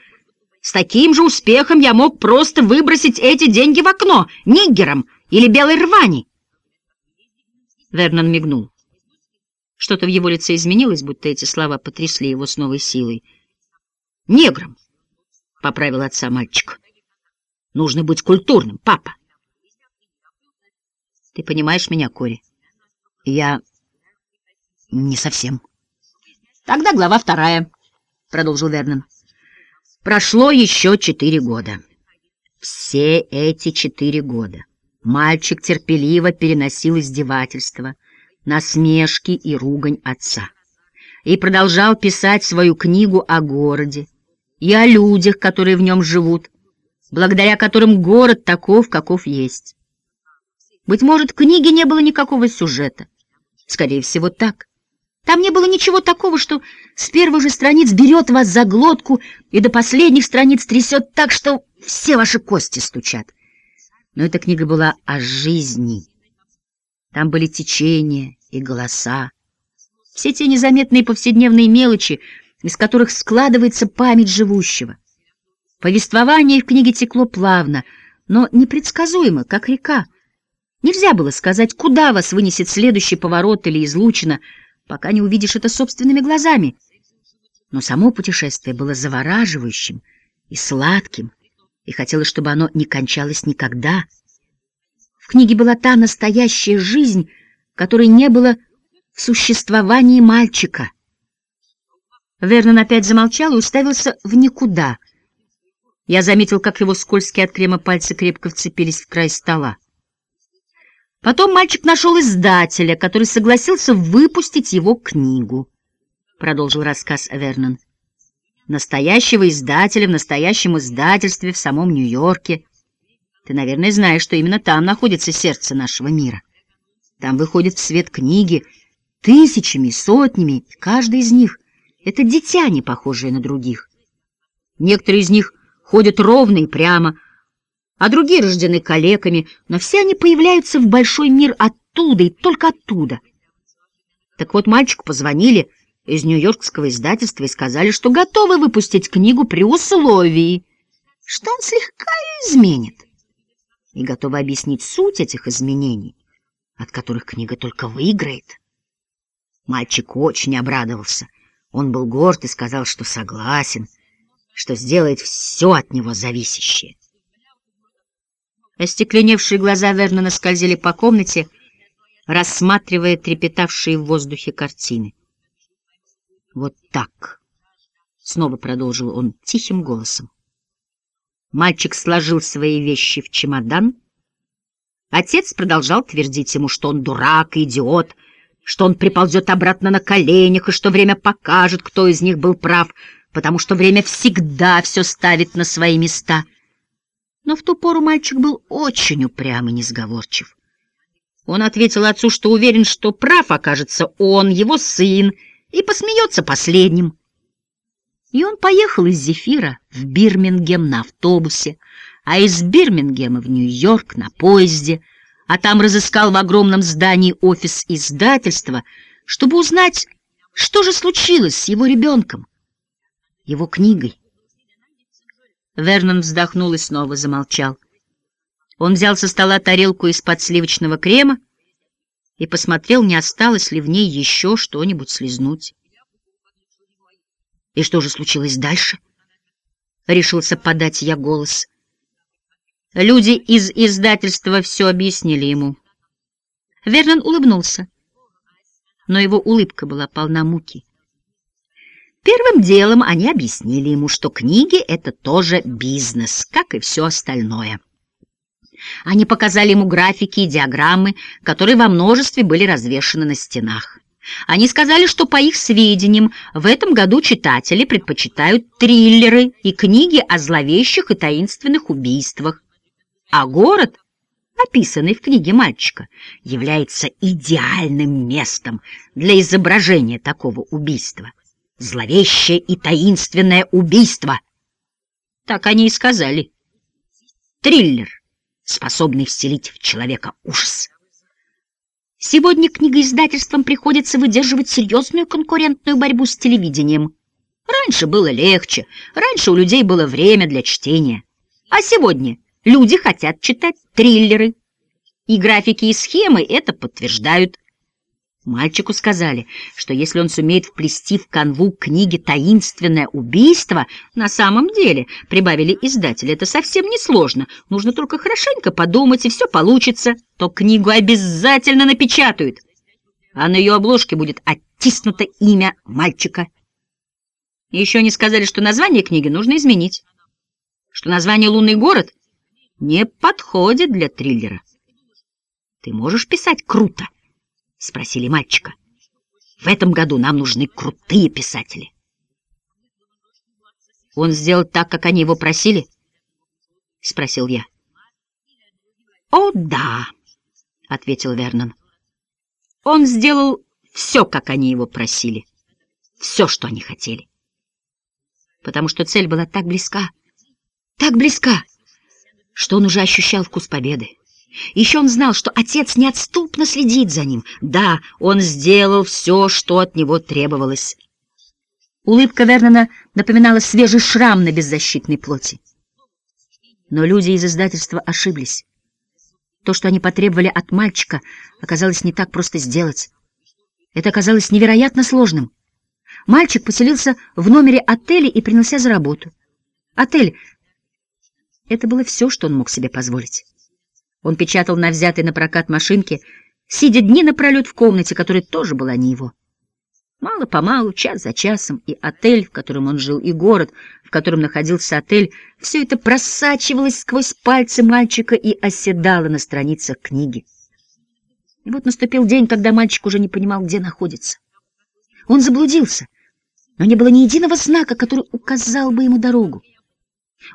С таким же успехом я мог просто выбросить эти деньги в окно, ниггером или белой рвани. Вернон мигнул. Что-то в его лице изменилось, будто эти слова потрясли его с новой силой. «Негром», — поправил отца мальчик. «Нужно быть культурным, папа». «Ты понимаешь меня, Кори? Я не совсем. Тогда глава вторая, продолжил Вернон. Прошло еще четыре года. Все эти четыре года мальчик терпеливо переносил издевательства, насмешки и ругань отца. И продолжал писать свою книгу о городе и о людях, которые в нем живут, благодаря которым город таков, каков есть. Быть может, в книге не было никакого сюжета. Скорее всего, так. Там не было ничего такого, что с первых же страниц берет вас за глотку и до последних страниц трясет так, что все ваши кости стучат. Но эта книга была о жизни. Там были течения и голоса. Все те незаметные повседневные мелочи, из которых складывается память живущего. Повествование в книге текло плавно, но непредсказуемо, как река. Нельзя было сказать, куда вас вынесет следующий поворот или излучина — пока не увидишь это собственными глазами. Но само путешествие было завораживающим и сладким, и хотелось, чтобы оно не кончалось никогда. В книге была та настоящая жизнь, которой не было в существовании мальчика. Вернон опять замолчал и уставился в никуда. Я заметил, как его скользкие от крема пальцы крепко вцепились в край стола. Потом мальчик нашел издателя, который согласился выпустить его книгу, — продолжил рассказ Вернон. Настоящего издателя в настоящем издательстве в самом Нью-Йорке. Ты, наверное, знаешь, что именно там находится сердце нашего мира. Там выходят в свет книги тысячами, сотнями, каждый из них — это дитя, не похожее на других. Некоторые из них ходят ровно и прямо — а другие рождены калеками, но все они появляются в большой мир оттуда и только оттуда. Так вот, мальчику позвонили из нью-йоркского издательства и сказали, что готовы выпустить книгу при условии, что он слегка ее изменит, и готовы объяснить суть этих изменений, от которых книга только выиграет. Мальчик очень обрадовался. Он был горд и сказал, что согласен, что сделает все от него зависящее. Остекленевшие глаза Вернона скользили по комнате, рассматривая трепетавшие в воздухе картины. «Вот так», — снова продолжил он тихим голосом. Мальчик сложил свои вещи в чемодан. Отец продолжал твердить ему, что он дурак идиот, что он приползет обратно на коленях и что время покажет, кто из них был прав, потому что время всегда все ставит на свои места. Но в ту пору мальчик был очень упрям и несговорчив. Он ответил отцу, что уверен, что прав окажется он, его сын, и посмеется последним. И он поехал из Зефира в Бирмингем на автобусе, а из Бирмингема в Нью-Йорк на поезде, а там разыскал в огромном здании офис издательства, чтобы узнать, что же случилось с его ребенком, его книгой. Вернон вздохнул и снова замолчал. Он взял со стола тарелку из-под сливочного крема и посмотрел, не осталось ли в ней еще что-нибудь слезнуть. И что же случилось дальше? Решился подать я голос. Люди из издательства все объяснили ему. Вернон улыбнулся, но его улыбка была полна муки. Первым делом они объяснили ему, что книги — это тоже бизнес, как и все остальное. Они показали ему графики и диаграммы, которые во множестве были развешаны на стенах. Они сказали, что, по их сведениям, в этом году читатели предпочитают триллеры и книги о зловещих и таинственных убийствах. А город, описанный в книге мальчика, является идеальным местом для изображения такого убийства. Зловещее и таинственное убийство. Так они и сказали. Триллер, способный вселить в человека ужас. Сегодня книгоиздательствам приходится выдерживать серьезную конкурентную борьбу с телевидением. Раньше было легче, раньше у людей было время для чтения. А сегодня люди хотят читать триллеры. И графики и схемы это подтверждают. Мальчику сказали, что если он сумеет вплести в канву книги «Таинственное убийство», на самом деле, прибавили издатели, это совсем не сложно, нужно только хорошенько подумать, и все получится, то книгу обязательно напечатают, а на ее обложке будет оттиснуто имя мальчика. Еще они сказали, что название книги нужно изменить, что название «Лунный город» не подходит для триллера. Ты можешь писать круто, — спросили мальчика. «В этом году нам нужны крутые писатели». «Он сделал так, как они его просили?» — спросил я. «О, да», — ответил Вернон. «Он сделал все, как они его просили, все, что они хотели, потому что цель была так близка, так близка, что он уже ощущал вкус победы. Еще он знал, что отец неотступно следит за ним. Да, он сделал все, что от него требовалось. Улыбка Вернона напоминала свежий шрам на беззащитной плоти. Но люди из издательства ошиблись. То, что они потребовали от мальчика, оказалось не так просто сделать. Это оказалось невероятно сложным. Мальчик поселился в номере отеля и принялся за работу. Отель — это было все, что он мог себе позволить. Он печатал на взятой на прокат машинке, сидя дни напролет в комнате, которая тоже была не его. Мало-помалу, час за часом, и отель, в котором он жил, и город, в котором находился отель, все это просачивалось сквозь пальцы мальчика и оседало на страницах книги. И вот наступил день, когда мальчик уже не понимал, где находится. Он заблудился, но не было ни единого знака, который указал бы ему дорогу.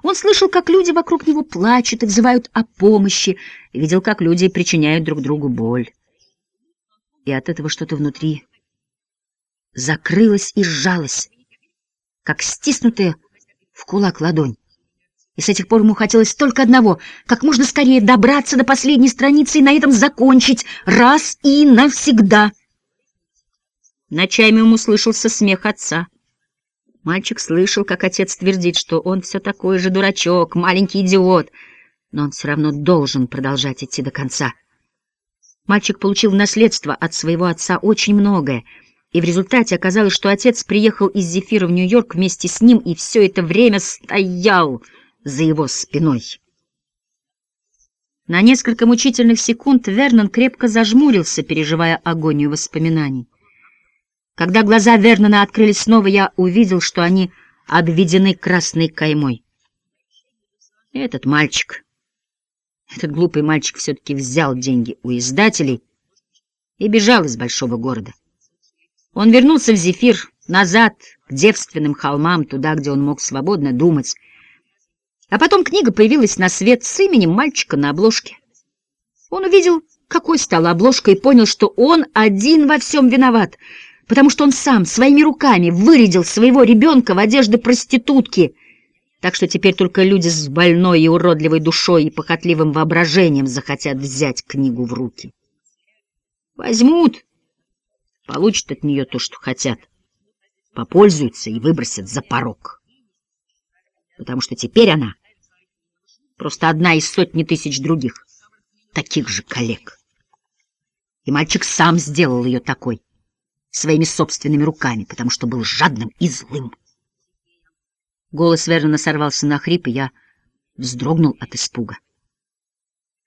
Он слышал, как люди вокруг него плачут и взывают о помощи, видел, как люди причиняют друг другу боль. И от этого что-то внутри закрылось и сжалось, как стиснутая в кулак ладонь. И с этих пор ему хотелось только одного — как можно скорее добраться до последней страницы и на этом закончить раз и навсегда. Ночами ему слышался смех отца. Мальчик слышал, как отец твердит, что он все такой же дурачок, маленький идиот, но он все равно должен продолжать идти до конца. Мальчик получил в наследство от своего отца очень многое, и в результате оказалось, что отец приехал из Зефира в Нью-Йорк вместе с ним и все это время стоял за его спиной. На несколько мучительных секунд Вернон крепко зажмурился, переживая агонию воспоминаний. Когда глаза Вернона открылись снова, я увидел, что они обведены красной каймой. Этот мальчик, этот глупый мальчик все-таки взял деньги у издателей и бежал из большого города. Он вернулся в Зефир, назад, к девственным холмам, туда, где он мог свободно думать, а потом книга появилась на свет с именем мальчика на обложке. Он увидел, какой стала обложка, и понял, что он один во всем виноват, потому что он сам своими руками вырядил своего ребенка в одежды проститутки, так что теперь только люди с больной и уродливой душой и похотливым воображением захотят взять книгу в руки. Возьмут, получат от нее то, что хотят, попользуются и выбросят за порог потому что теперь она просто одна из сотни тысяч других, таких же коллег. И мальчик сам сделал ее такой, своими собственными руками, потому что был жадным и злым. Голос Вернона сорвался на хрип, и я вздрогнул от испуга.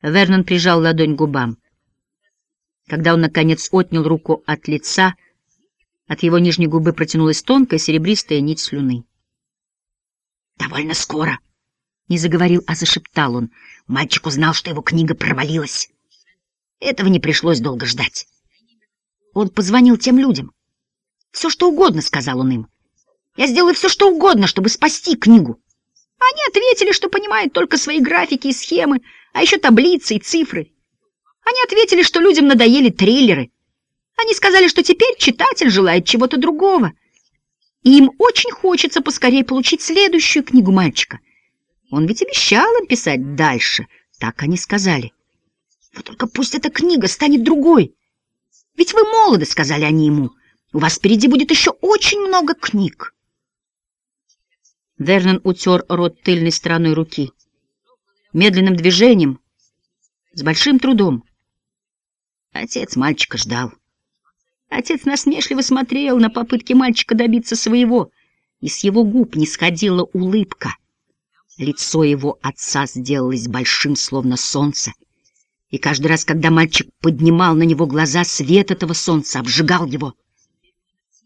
Вернон прижал ладонь к губам. Когда он, наконец, отнял руку от лица, от его нижней губы протянулась тонкая серебристая нить слюны. Довольно скоро. Не заговорил, а зашептал он. Мальчик узнал, что его книга провалилась. Этого не пришлось долго ждать. Он позвонил тем людям. «Все, что угодно», — сказал он им. «Я сделаю все, что угодно, чтобы спасти книгу». Они ответили, что понимают только свои графики и схемы, а еще таблицы и цифры. Они ответили, что людям надоели триллеры. Они сказали, что теперь читатель желает чего-то другого — и им очень хочется поскорее получить следующую книгу мальчика. Он ведь обещал им писать дальше, так они сказали. Вот только пусть эта книга станет другой. Ведь вы молоды, сказали они ему. У вас впереди будет еще очень много книг. Вернон утер рот тыльной стороной руки. Медленным движением, с большим трудом. Отец мальчика ждал. Отец насмешливо смотрел на попытки мальчика добиться своего, и с его губ не сходила улыбка. Лицо его отца сделалось большим, словно солнце, и каждый раз, когда мальчик поднимал на него глаза, свет этого солнца обжигал его.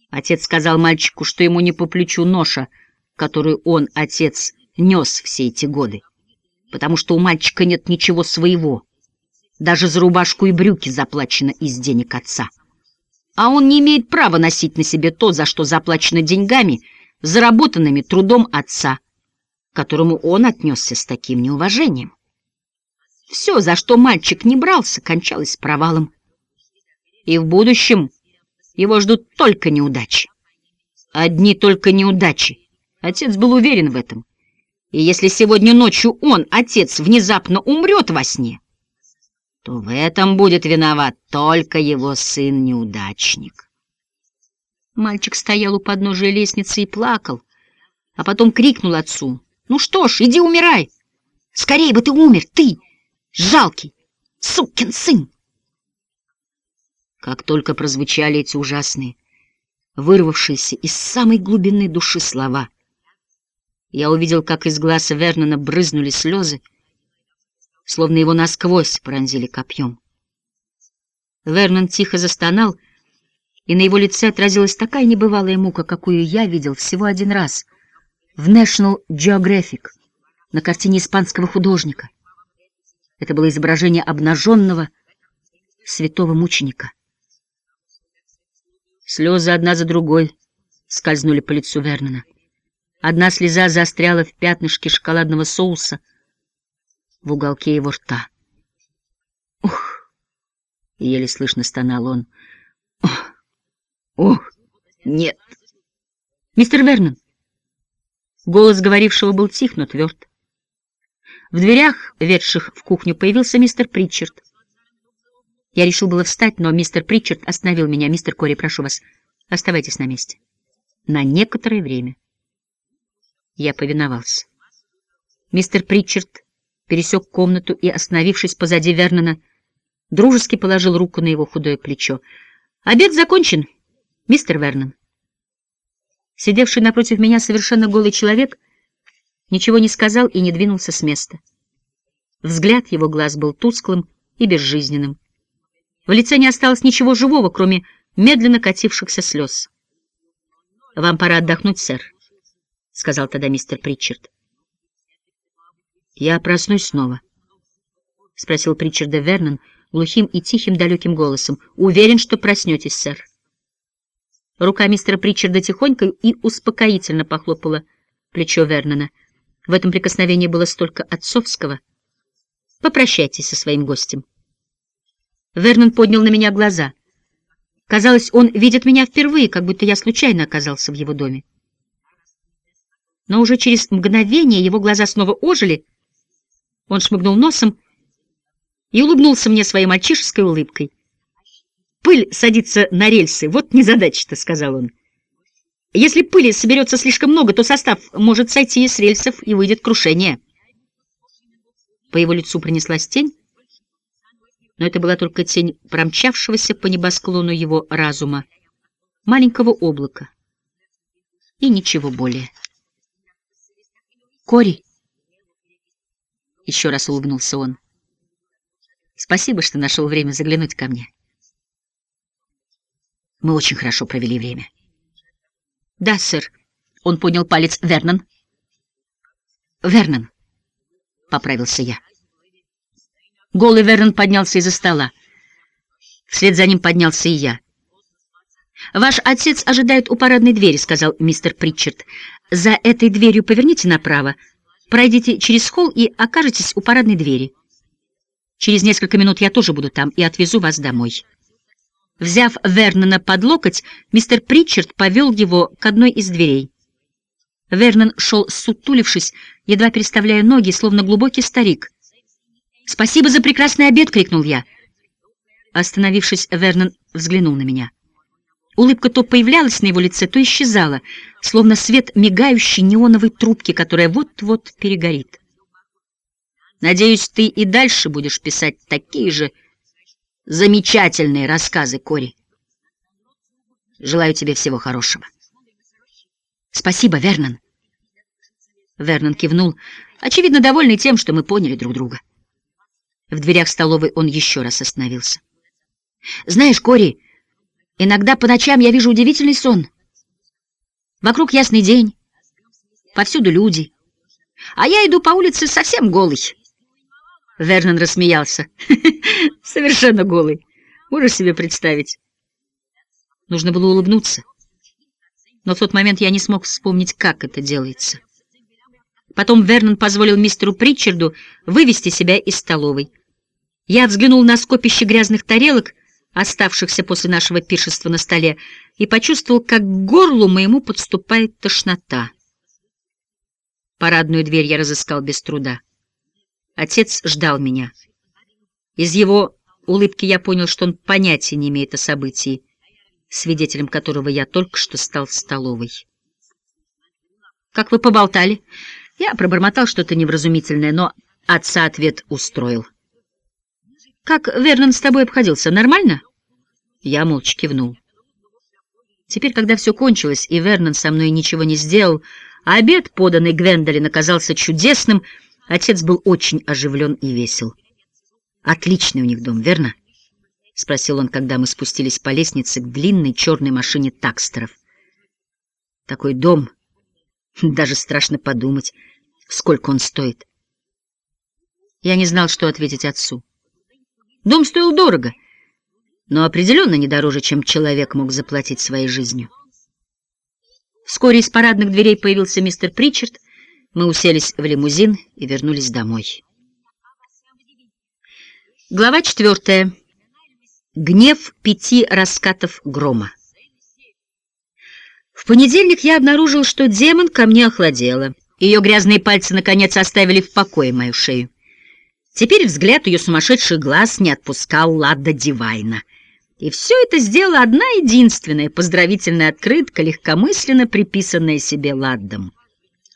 Отец сказал мальчику, что ему не по плечу ноша, которую он, отец, нес все эти годы, потому что у мальчика нет ничего своего, даже за рубашку и брюки заплачено из денег отца а он не имеет права носить на себе то, за что заплачено деньгами, заработанными трудом отца, которому он отнесся с таким неуважением. Все, за что мальчик не брался, кончалось провалом. И в будущем его ждут только неудачи. Одни только неудачи. Отец был уверен в этом. И если сегодня ночью он, отец, внезапно умрет во сне, то в этом будет виноват только его сын-неудачник. Мальчик стоял у подножия лестницы и плакал, а потом крикнул отцу. «Ну что ж, иди умирай! Скорей бы ты умер, ты, жалкий, сукин сын!» Как только прозвучали эти ужасные, вырвавшиеся из самой глубины души слова, я увидел, как из глаза Вернона брызнули слезы, словно его насквозь пронзили копьем. Вернон тихо застонал, и на его лице отразилась такая небывалая мука, какую я видел всего один раз в National Geographic на картине испанского художника. Это было изображение обнаженного святого мученика. Слезы одна за другой скользнули по лицу Вернона. Одна слеза застряла в пятнышке шоколадного соуса — в уголке его рта. «Ух!» — еле слышно стонал он. «Ох! Ох! Нет!» «Мистер Вернон!» Голос говорившего был тих, но тверд. В дверях, ведших в кухню, появился мистер Притчард. Я решил было встать, но мистер Притчард остановил меня. «Мистер Кори, прошу вас, оставайтесь на месте. На некоторое время». Я повиновался. Мистер Притчард пересек комнату и, остановившись позади Вернона, дружески положил руку на его худое плечо. «Обед закончен, мистер Вернон». Сидевший напротив меня совершенно голый человек ничего не сказал и не двинулся с места. Взгляд его глаз был тусклым и безжизненным. В лице не осталось ничего живого, кроме медленно катившихся слез. «Вам пора отдохнуть, сэр», — сказал тогда мистер Притчард. «Я проснусь снова», — спросил Притчарда Вернон глухим и тихим далеким голосом. «Уверен, что проснетесь, сэр». Рука мистера Притчарда тихонько и успокоительно похлопала плечо Вернона. В этом прикосновении было столько отцовского. «Попрощайтесь со своим гостем». Вернон поднял на меня глаза. Казалось, он видит меня впервые, как будто я случайно оказался в его доме. Но уже через мгновение его глаза снова ожили. Он шмыгнул носом и улыбнулся мне своей мальчишеской улыбкой. «Пыль садится на рельсы, вот незадача-то», — сказал он. «Если пыли соберется слишком много, то состав может сойти с рельсов и выйдет крушение». По его лицу принеслась тень, но это была только тень промчавшегося по небосклону его разума, маленького облака, и ничего более. «Кори!» — еще раз улыбнулся он. «Спасибо, что нашел время заглянуть ко мне. Мы очень хорошо провели время». «Да, сэр», — он поднял палец Вернон. «Вернон», — поправился я. Голый Вернон поднялся из-за стола. Вслед за ним поднялся и я. «Ваш отец ожидает у парадной двери», — сказал мистер Притчард. «За этой дверью поверните направо, пройдите через холл и окажетесь у парадной двери. Через несколько минут я тоже буду там и отвезу вас домой». Взяв Вернона под локоть, мистер Притчард повел его к одной из дверей. Вернон шел, сутулившись, едва переставляя ноги, словно глубокий старик — «Спасибо за прекрасный обед!» — крикнул я. Остановившись, Вернон взглянул на меня. Улыбка то появлялась на его лице, то исчезала, словно свет мигающей неоновой трубки, которая вот-вот перегорит. «Надеюсь, ты и дальше будешь писать такие же замечательные рассказы, Кори. Желаю тебе всего хорошего». «Спасибо, Вернон». Вернон кивнул, очевидно, довольный тем, что мы поняли друг друга. В дверях столовой он еще раз остановился. «Знаешь, Кори, иногда по ночам я вижу удивительный сон. Вокруг ясный день, повсюду люди, а я иду по улице совсем голый». Вернон рассмеялся. «Совершенно голый. Можешь себе представить?» Нужно было улыбнуться. Но в тот момент я не смог вспомнить, как это делается. Потом Вернон позволил мистеру Притчарду вывести себя из столовой. Я взглянул на скопище грязных тарелок, оставшихся после нашего пиршества на столе, и почувствовал, как к горлу моему подступает тошнота. Парадную дверь я разыскал без труда. Отец ждал меня. Из его улыбки я понял, что он понятия не имеет о событии, свидетелем которого я только что стал в столовой. «Как вы поболтали?» Я пробормотал что-то невразумительное, но отца ответ устроил. «Как Вернон с тобой обходился? Нормально?» Я молча кивнул. Теперь, когда все кончилось, и Вернон со мной ничего не сделал, обед, поданный Гвендолин, оказался чудесным, отец был очень оживлен и весел. «Отличный у них дом, верно?» — спросил он, когда мы спустились по лестнице к длинной черной машине такстеров. «Такой дом...» Даже страшно подумать, сколько он стоит. Я не знал, что ответить отцу. Дом стоил дорого, но определенно не дороже, чем человек мог заплатить своей жизнью. Вскоре из парадных дверей появился мистер Причард. Мы уселись в лимузин и вернулись домой. Глава четвертая. Гнев пяти раскатов грома. В понедельник я обнаружил, что демон ко мне охладела. Ее грязные пальцы, наконец, оставили в покое мою шею. Теперь взгляд ее сумасшедших глаз не отпускал Ладда Дивайна. И все это сделала одна единственная поздравительная открытка, легкомысленно приписанная себе Ладдом.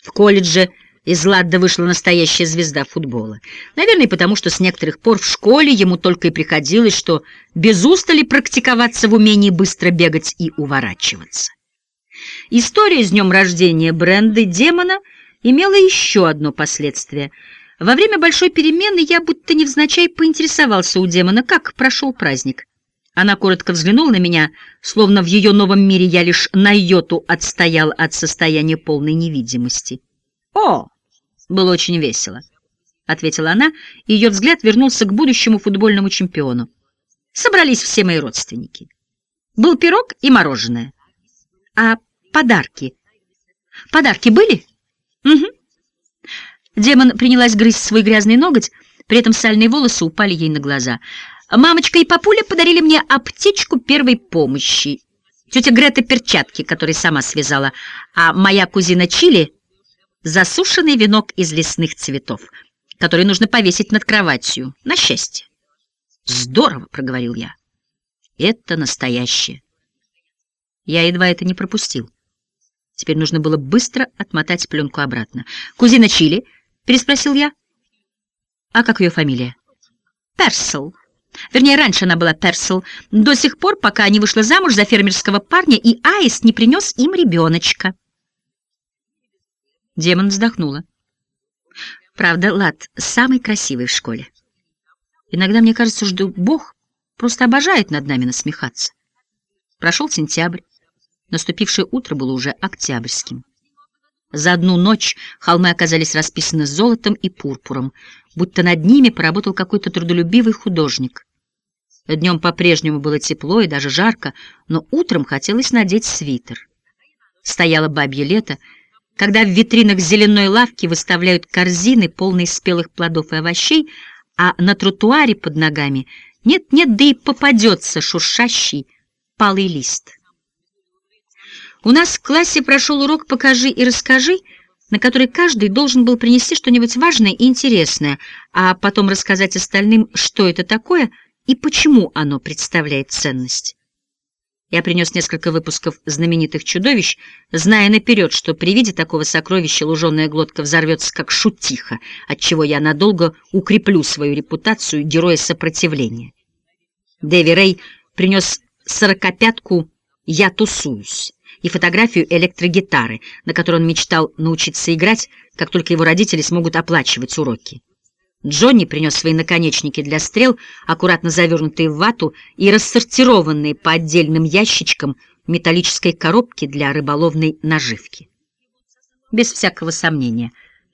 В колледже из Ладда вышла настоящая звезда футбола. Наверное, потому что с некоторых пор в школе ему только и приходилось, что без устали практиковаться в умении быстро бегать и уворачиваться. История с днем рождения Бренды Демона имела еще одно последствие. Во время большой перемены я будто невзначай поинтересовался у демона, как прошел праздник. Она коротко взглянула на меня, словно в ее новом мире я лишь на йоту отстоял от состояния полной невидимости. «О, было очень весело», — ответила она, и ее взгляд вернулся к будущему футбольному чемпиону. «Собрались все мои родственники. Был пирог и мороженое. А подарки? Подарки были?» «Угу. Демон принялась грызть свой грязный ноготь, при этом сальные волосы упали ей на глаза. Мамочка и папуля подарили мне аптечку первой помощи. Тетя Грета перчатки, которые сама связала, а моя кузина Чили — засушенный венок из лесных цветов, который нужно повесить над кроватью, на счастье. «Здорово!» — проговорил я. «Это настоящее». Я едва это не пропустил. Теперь нужно было быстро отмотать пленку обратно. «Кузина Чили?» Переспросил я. А как ее фамилия? Персел. Вернее, раньше она была Персел, до сих пор, пока не вышла замуж за фермерского парня, и Аист не принес им ребеночка. Демон вздохнула. Правда, Лад самый красивый в школе. Иногда мне кажется, что Бог просто обожает над нами насмехаться. Прошел сентябрь. Наступившее утро было уже октябрьским. За одну ночь холмы оказались расписаны золотом и пурпуром, будто над ними поработал какой-то трудолюбивый художник. Днем по-прежнему было тепло и даже жарко, но утром хотелось надеть свитер. Стояло бабье лето, когда в витринах зеленой лавки выставляют корзины, полные спелых плодов и овощей, а на тротуаре под ногами нет-нет, да и попадется шуршащий палый лист. У нас в классе прошел урок «Покажи и расскажи», на который каждый должен был принести что-нибудь важное и интересное, а потом рассказать остальным, что это такое и почему оно представляет ценность. Я принес несколько выпусков знаменитых чудовищ, зная наперед, что при виде такого сокровища луженая глотка взорвется как шутиха, отчего я надолго укреплю свою репутацию героя сопротивления. Дэви Рэй принес сорокопятку «Я тусуюсь» и фотографию электрогитары, на которой он мечтал научиться играть, как только его родители смогут оплачивать уроки. Джонни принес свои наконечники для стрел, аккуратно завернутые в вату и рассортированные по отдельным ящичкам металлической коробки для рыболовной наживки. Без всякого сомнения,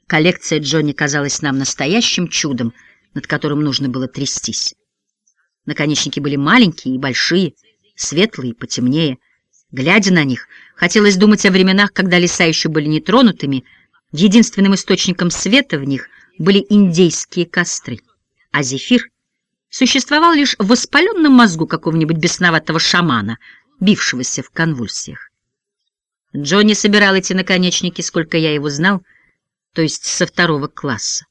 коллекция Джонни казалась нам настоящим чудом, над которым нужно было трястись. Наконечники были маленькие и большие, светлые и потемнее, Глядя на них, хотелось думать о временах, когда леса еще были нетронутыми, единственным источником света в них были индейские костры, а зефир существовал лишь в воспаленном мозгу какого-нибудь бесноватого шамана, бившегося в конвульсиях. Джонни собирал эти наконечники, сколько я его знал, то есть со второго класса.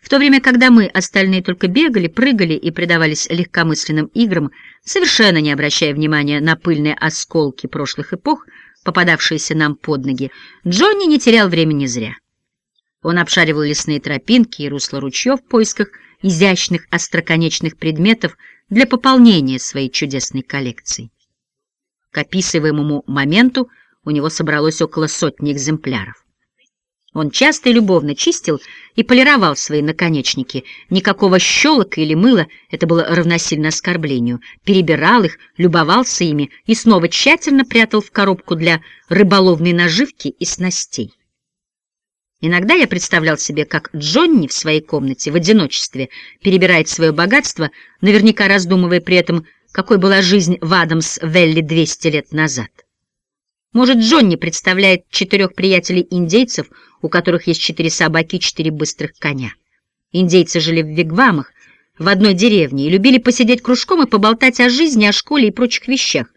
В то время, когда мы, остальные, только бегали, прыгали и предавались легкомысленным играм, совершенно не обращая внимания на пыльные осколки прошлых эпох, попадавшиеся нам под ноги, Джонни не терял времени зря. Он обшаривал лесные тропинки и русла ручьев в поисках изящных остроконечных предметов для пополнения своей чудесной коллекции. К описываемому моменту у него собралось около сотни экземпляров. Он часто и любовно чистил и полировал свои наконечники. Никакого щелока или мыла, это было равносильно оскорблению. Перебирал их, любовался ими и снова тщательно прятал в коробку для рыболовной наживки и снастей. Иногда я представлял себе, как Джонни в своей комнате в одиночестве перебирает свое богатство, наверняка раздумывая при этом, какой была жизнь в Адамс-Велли 200 лет назад. Может, Джонни представляет четырех приятелей-индейцев, у которых есть четыре собаки и четыре быстрых коня. Индейцы жили в вигвамах в одной деревне и любили посидеть кружком и поболтать о жизни, о школе и прочих вещах.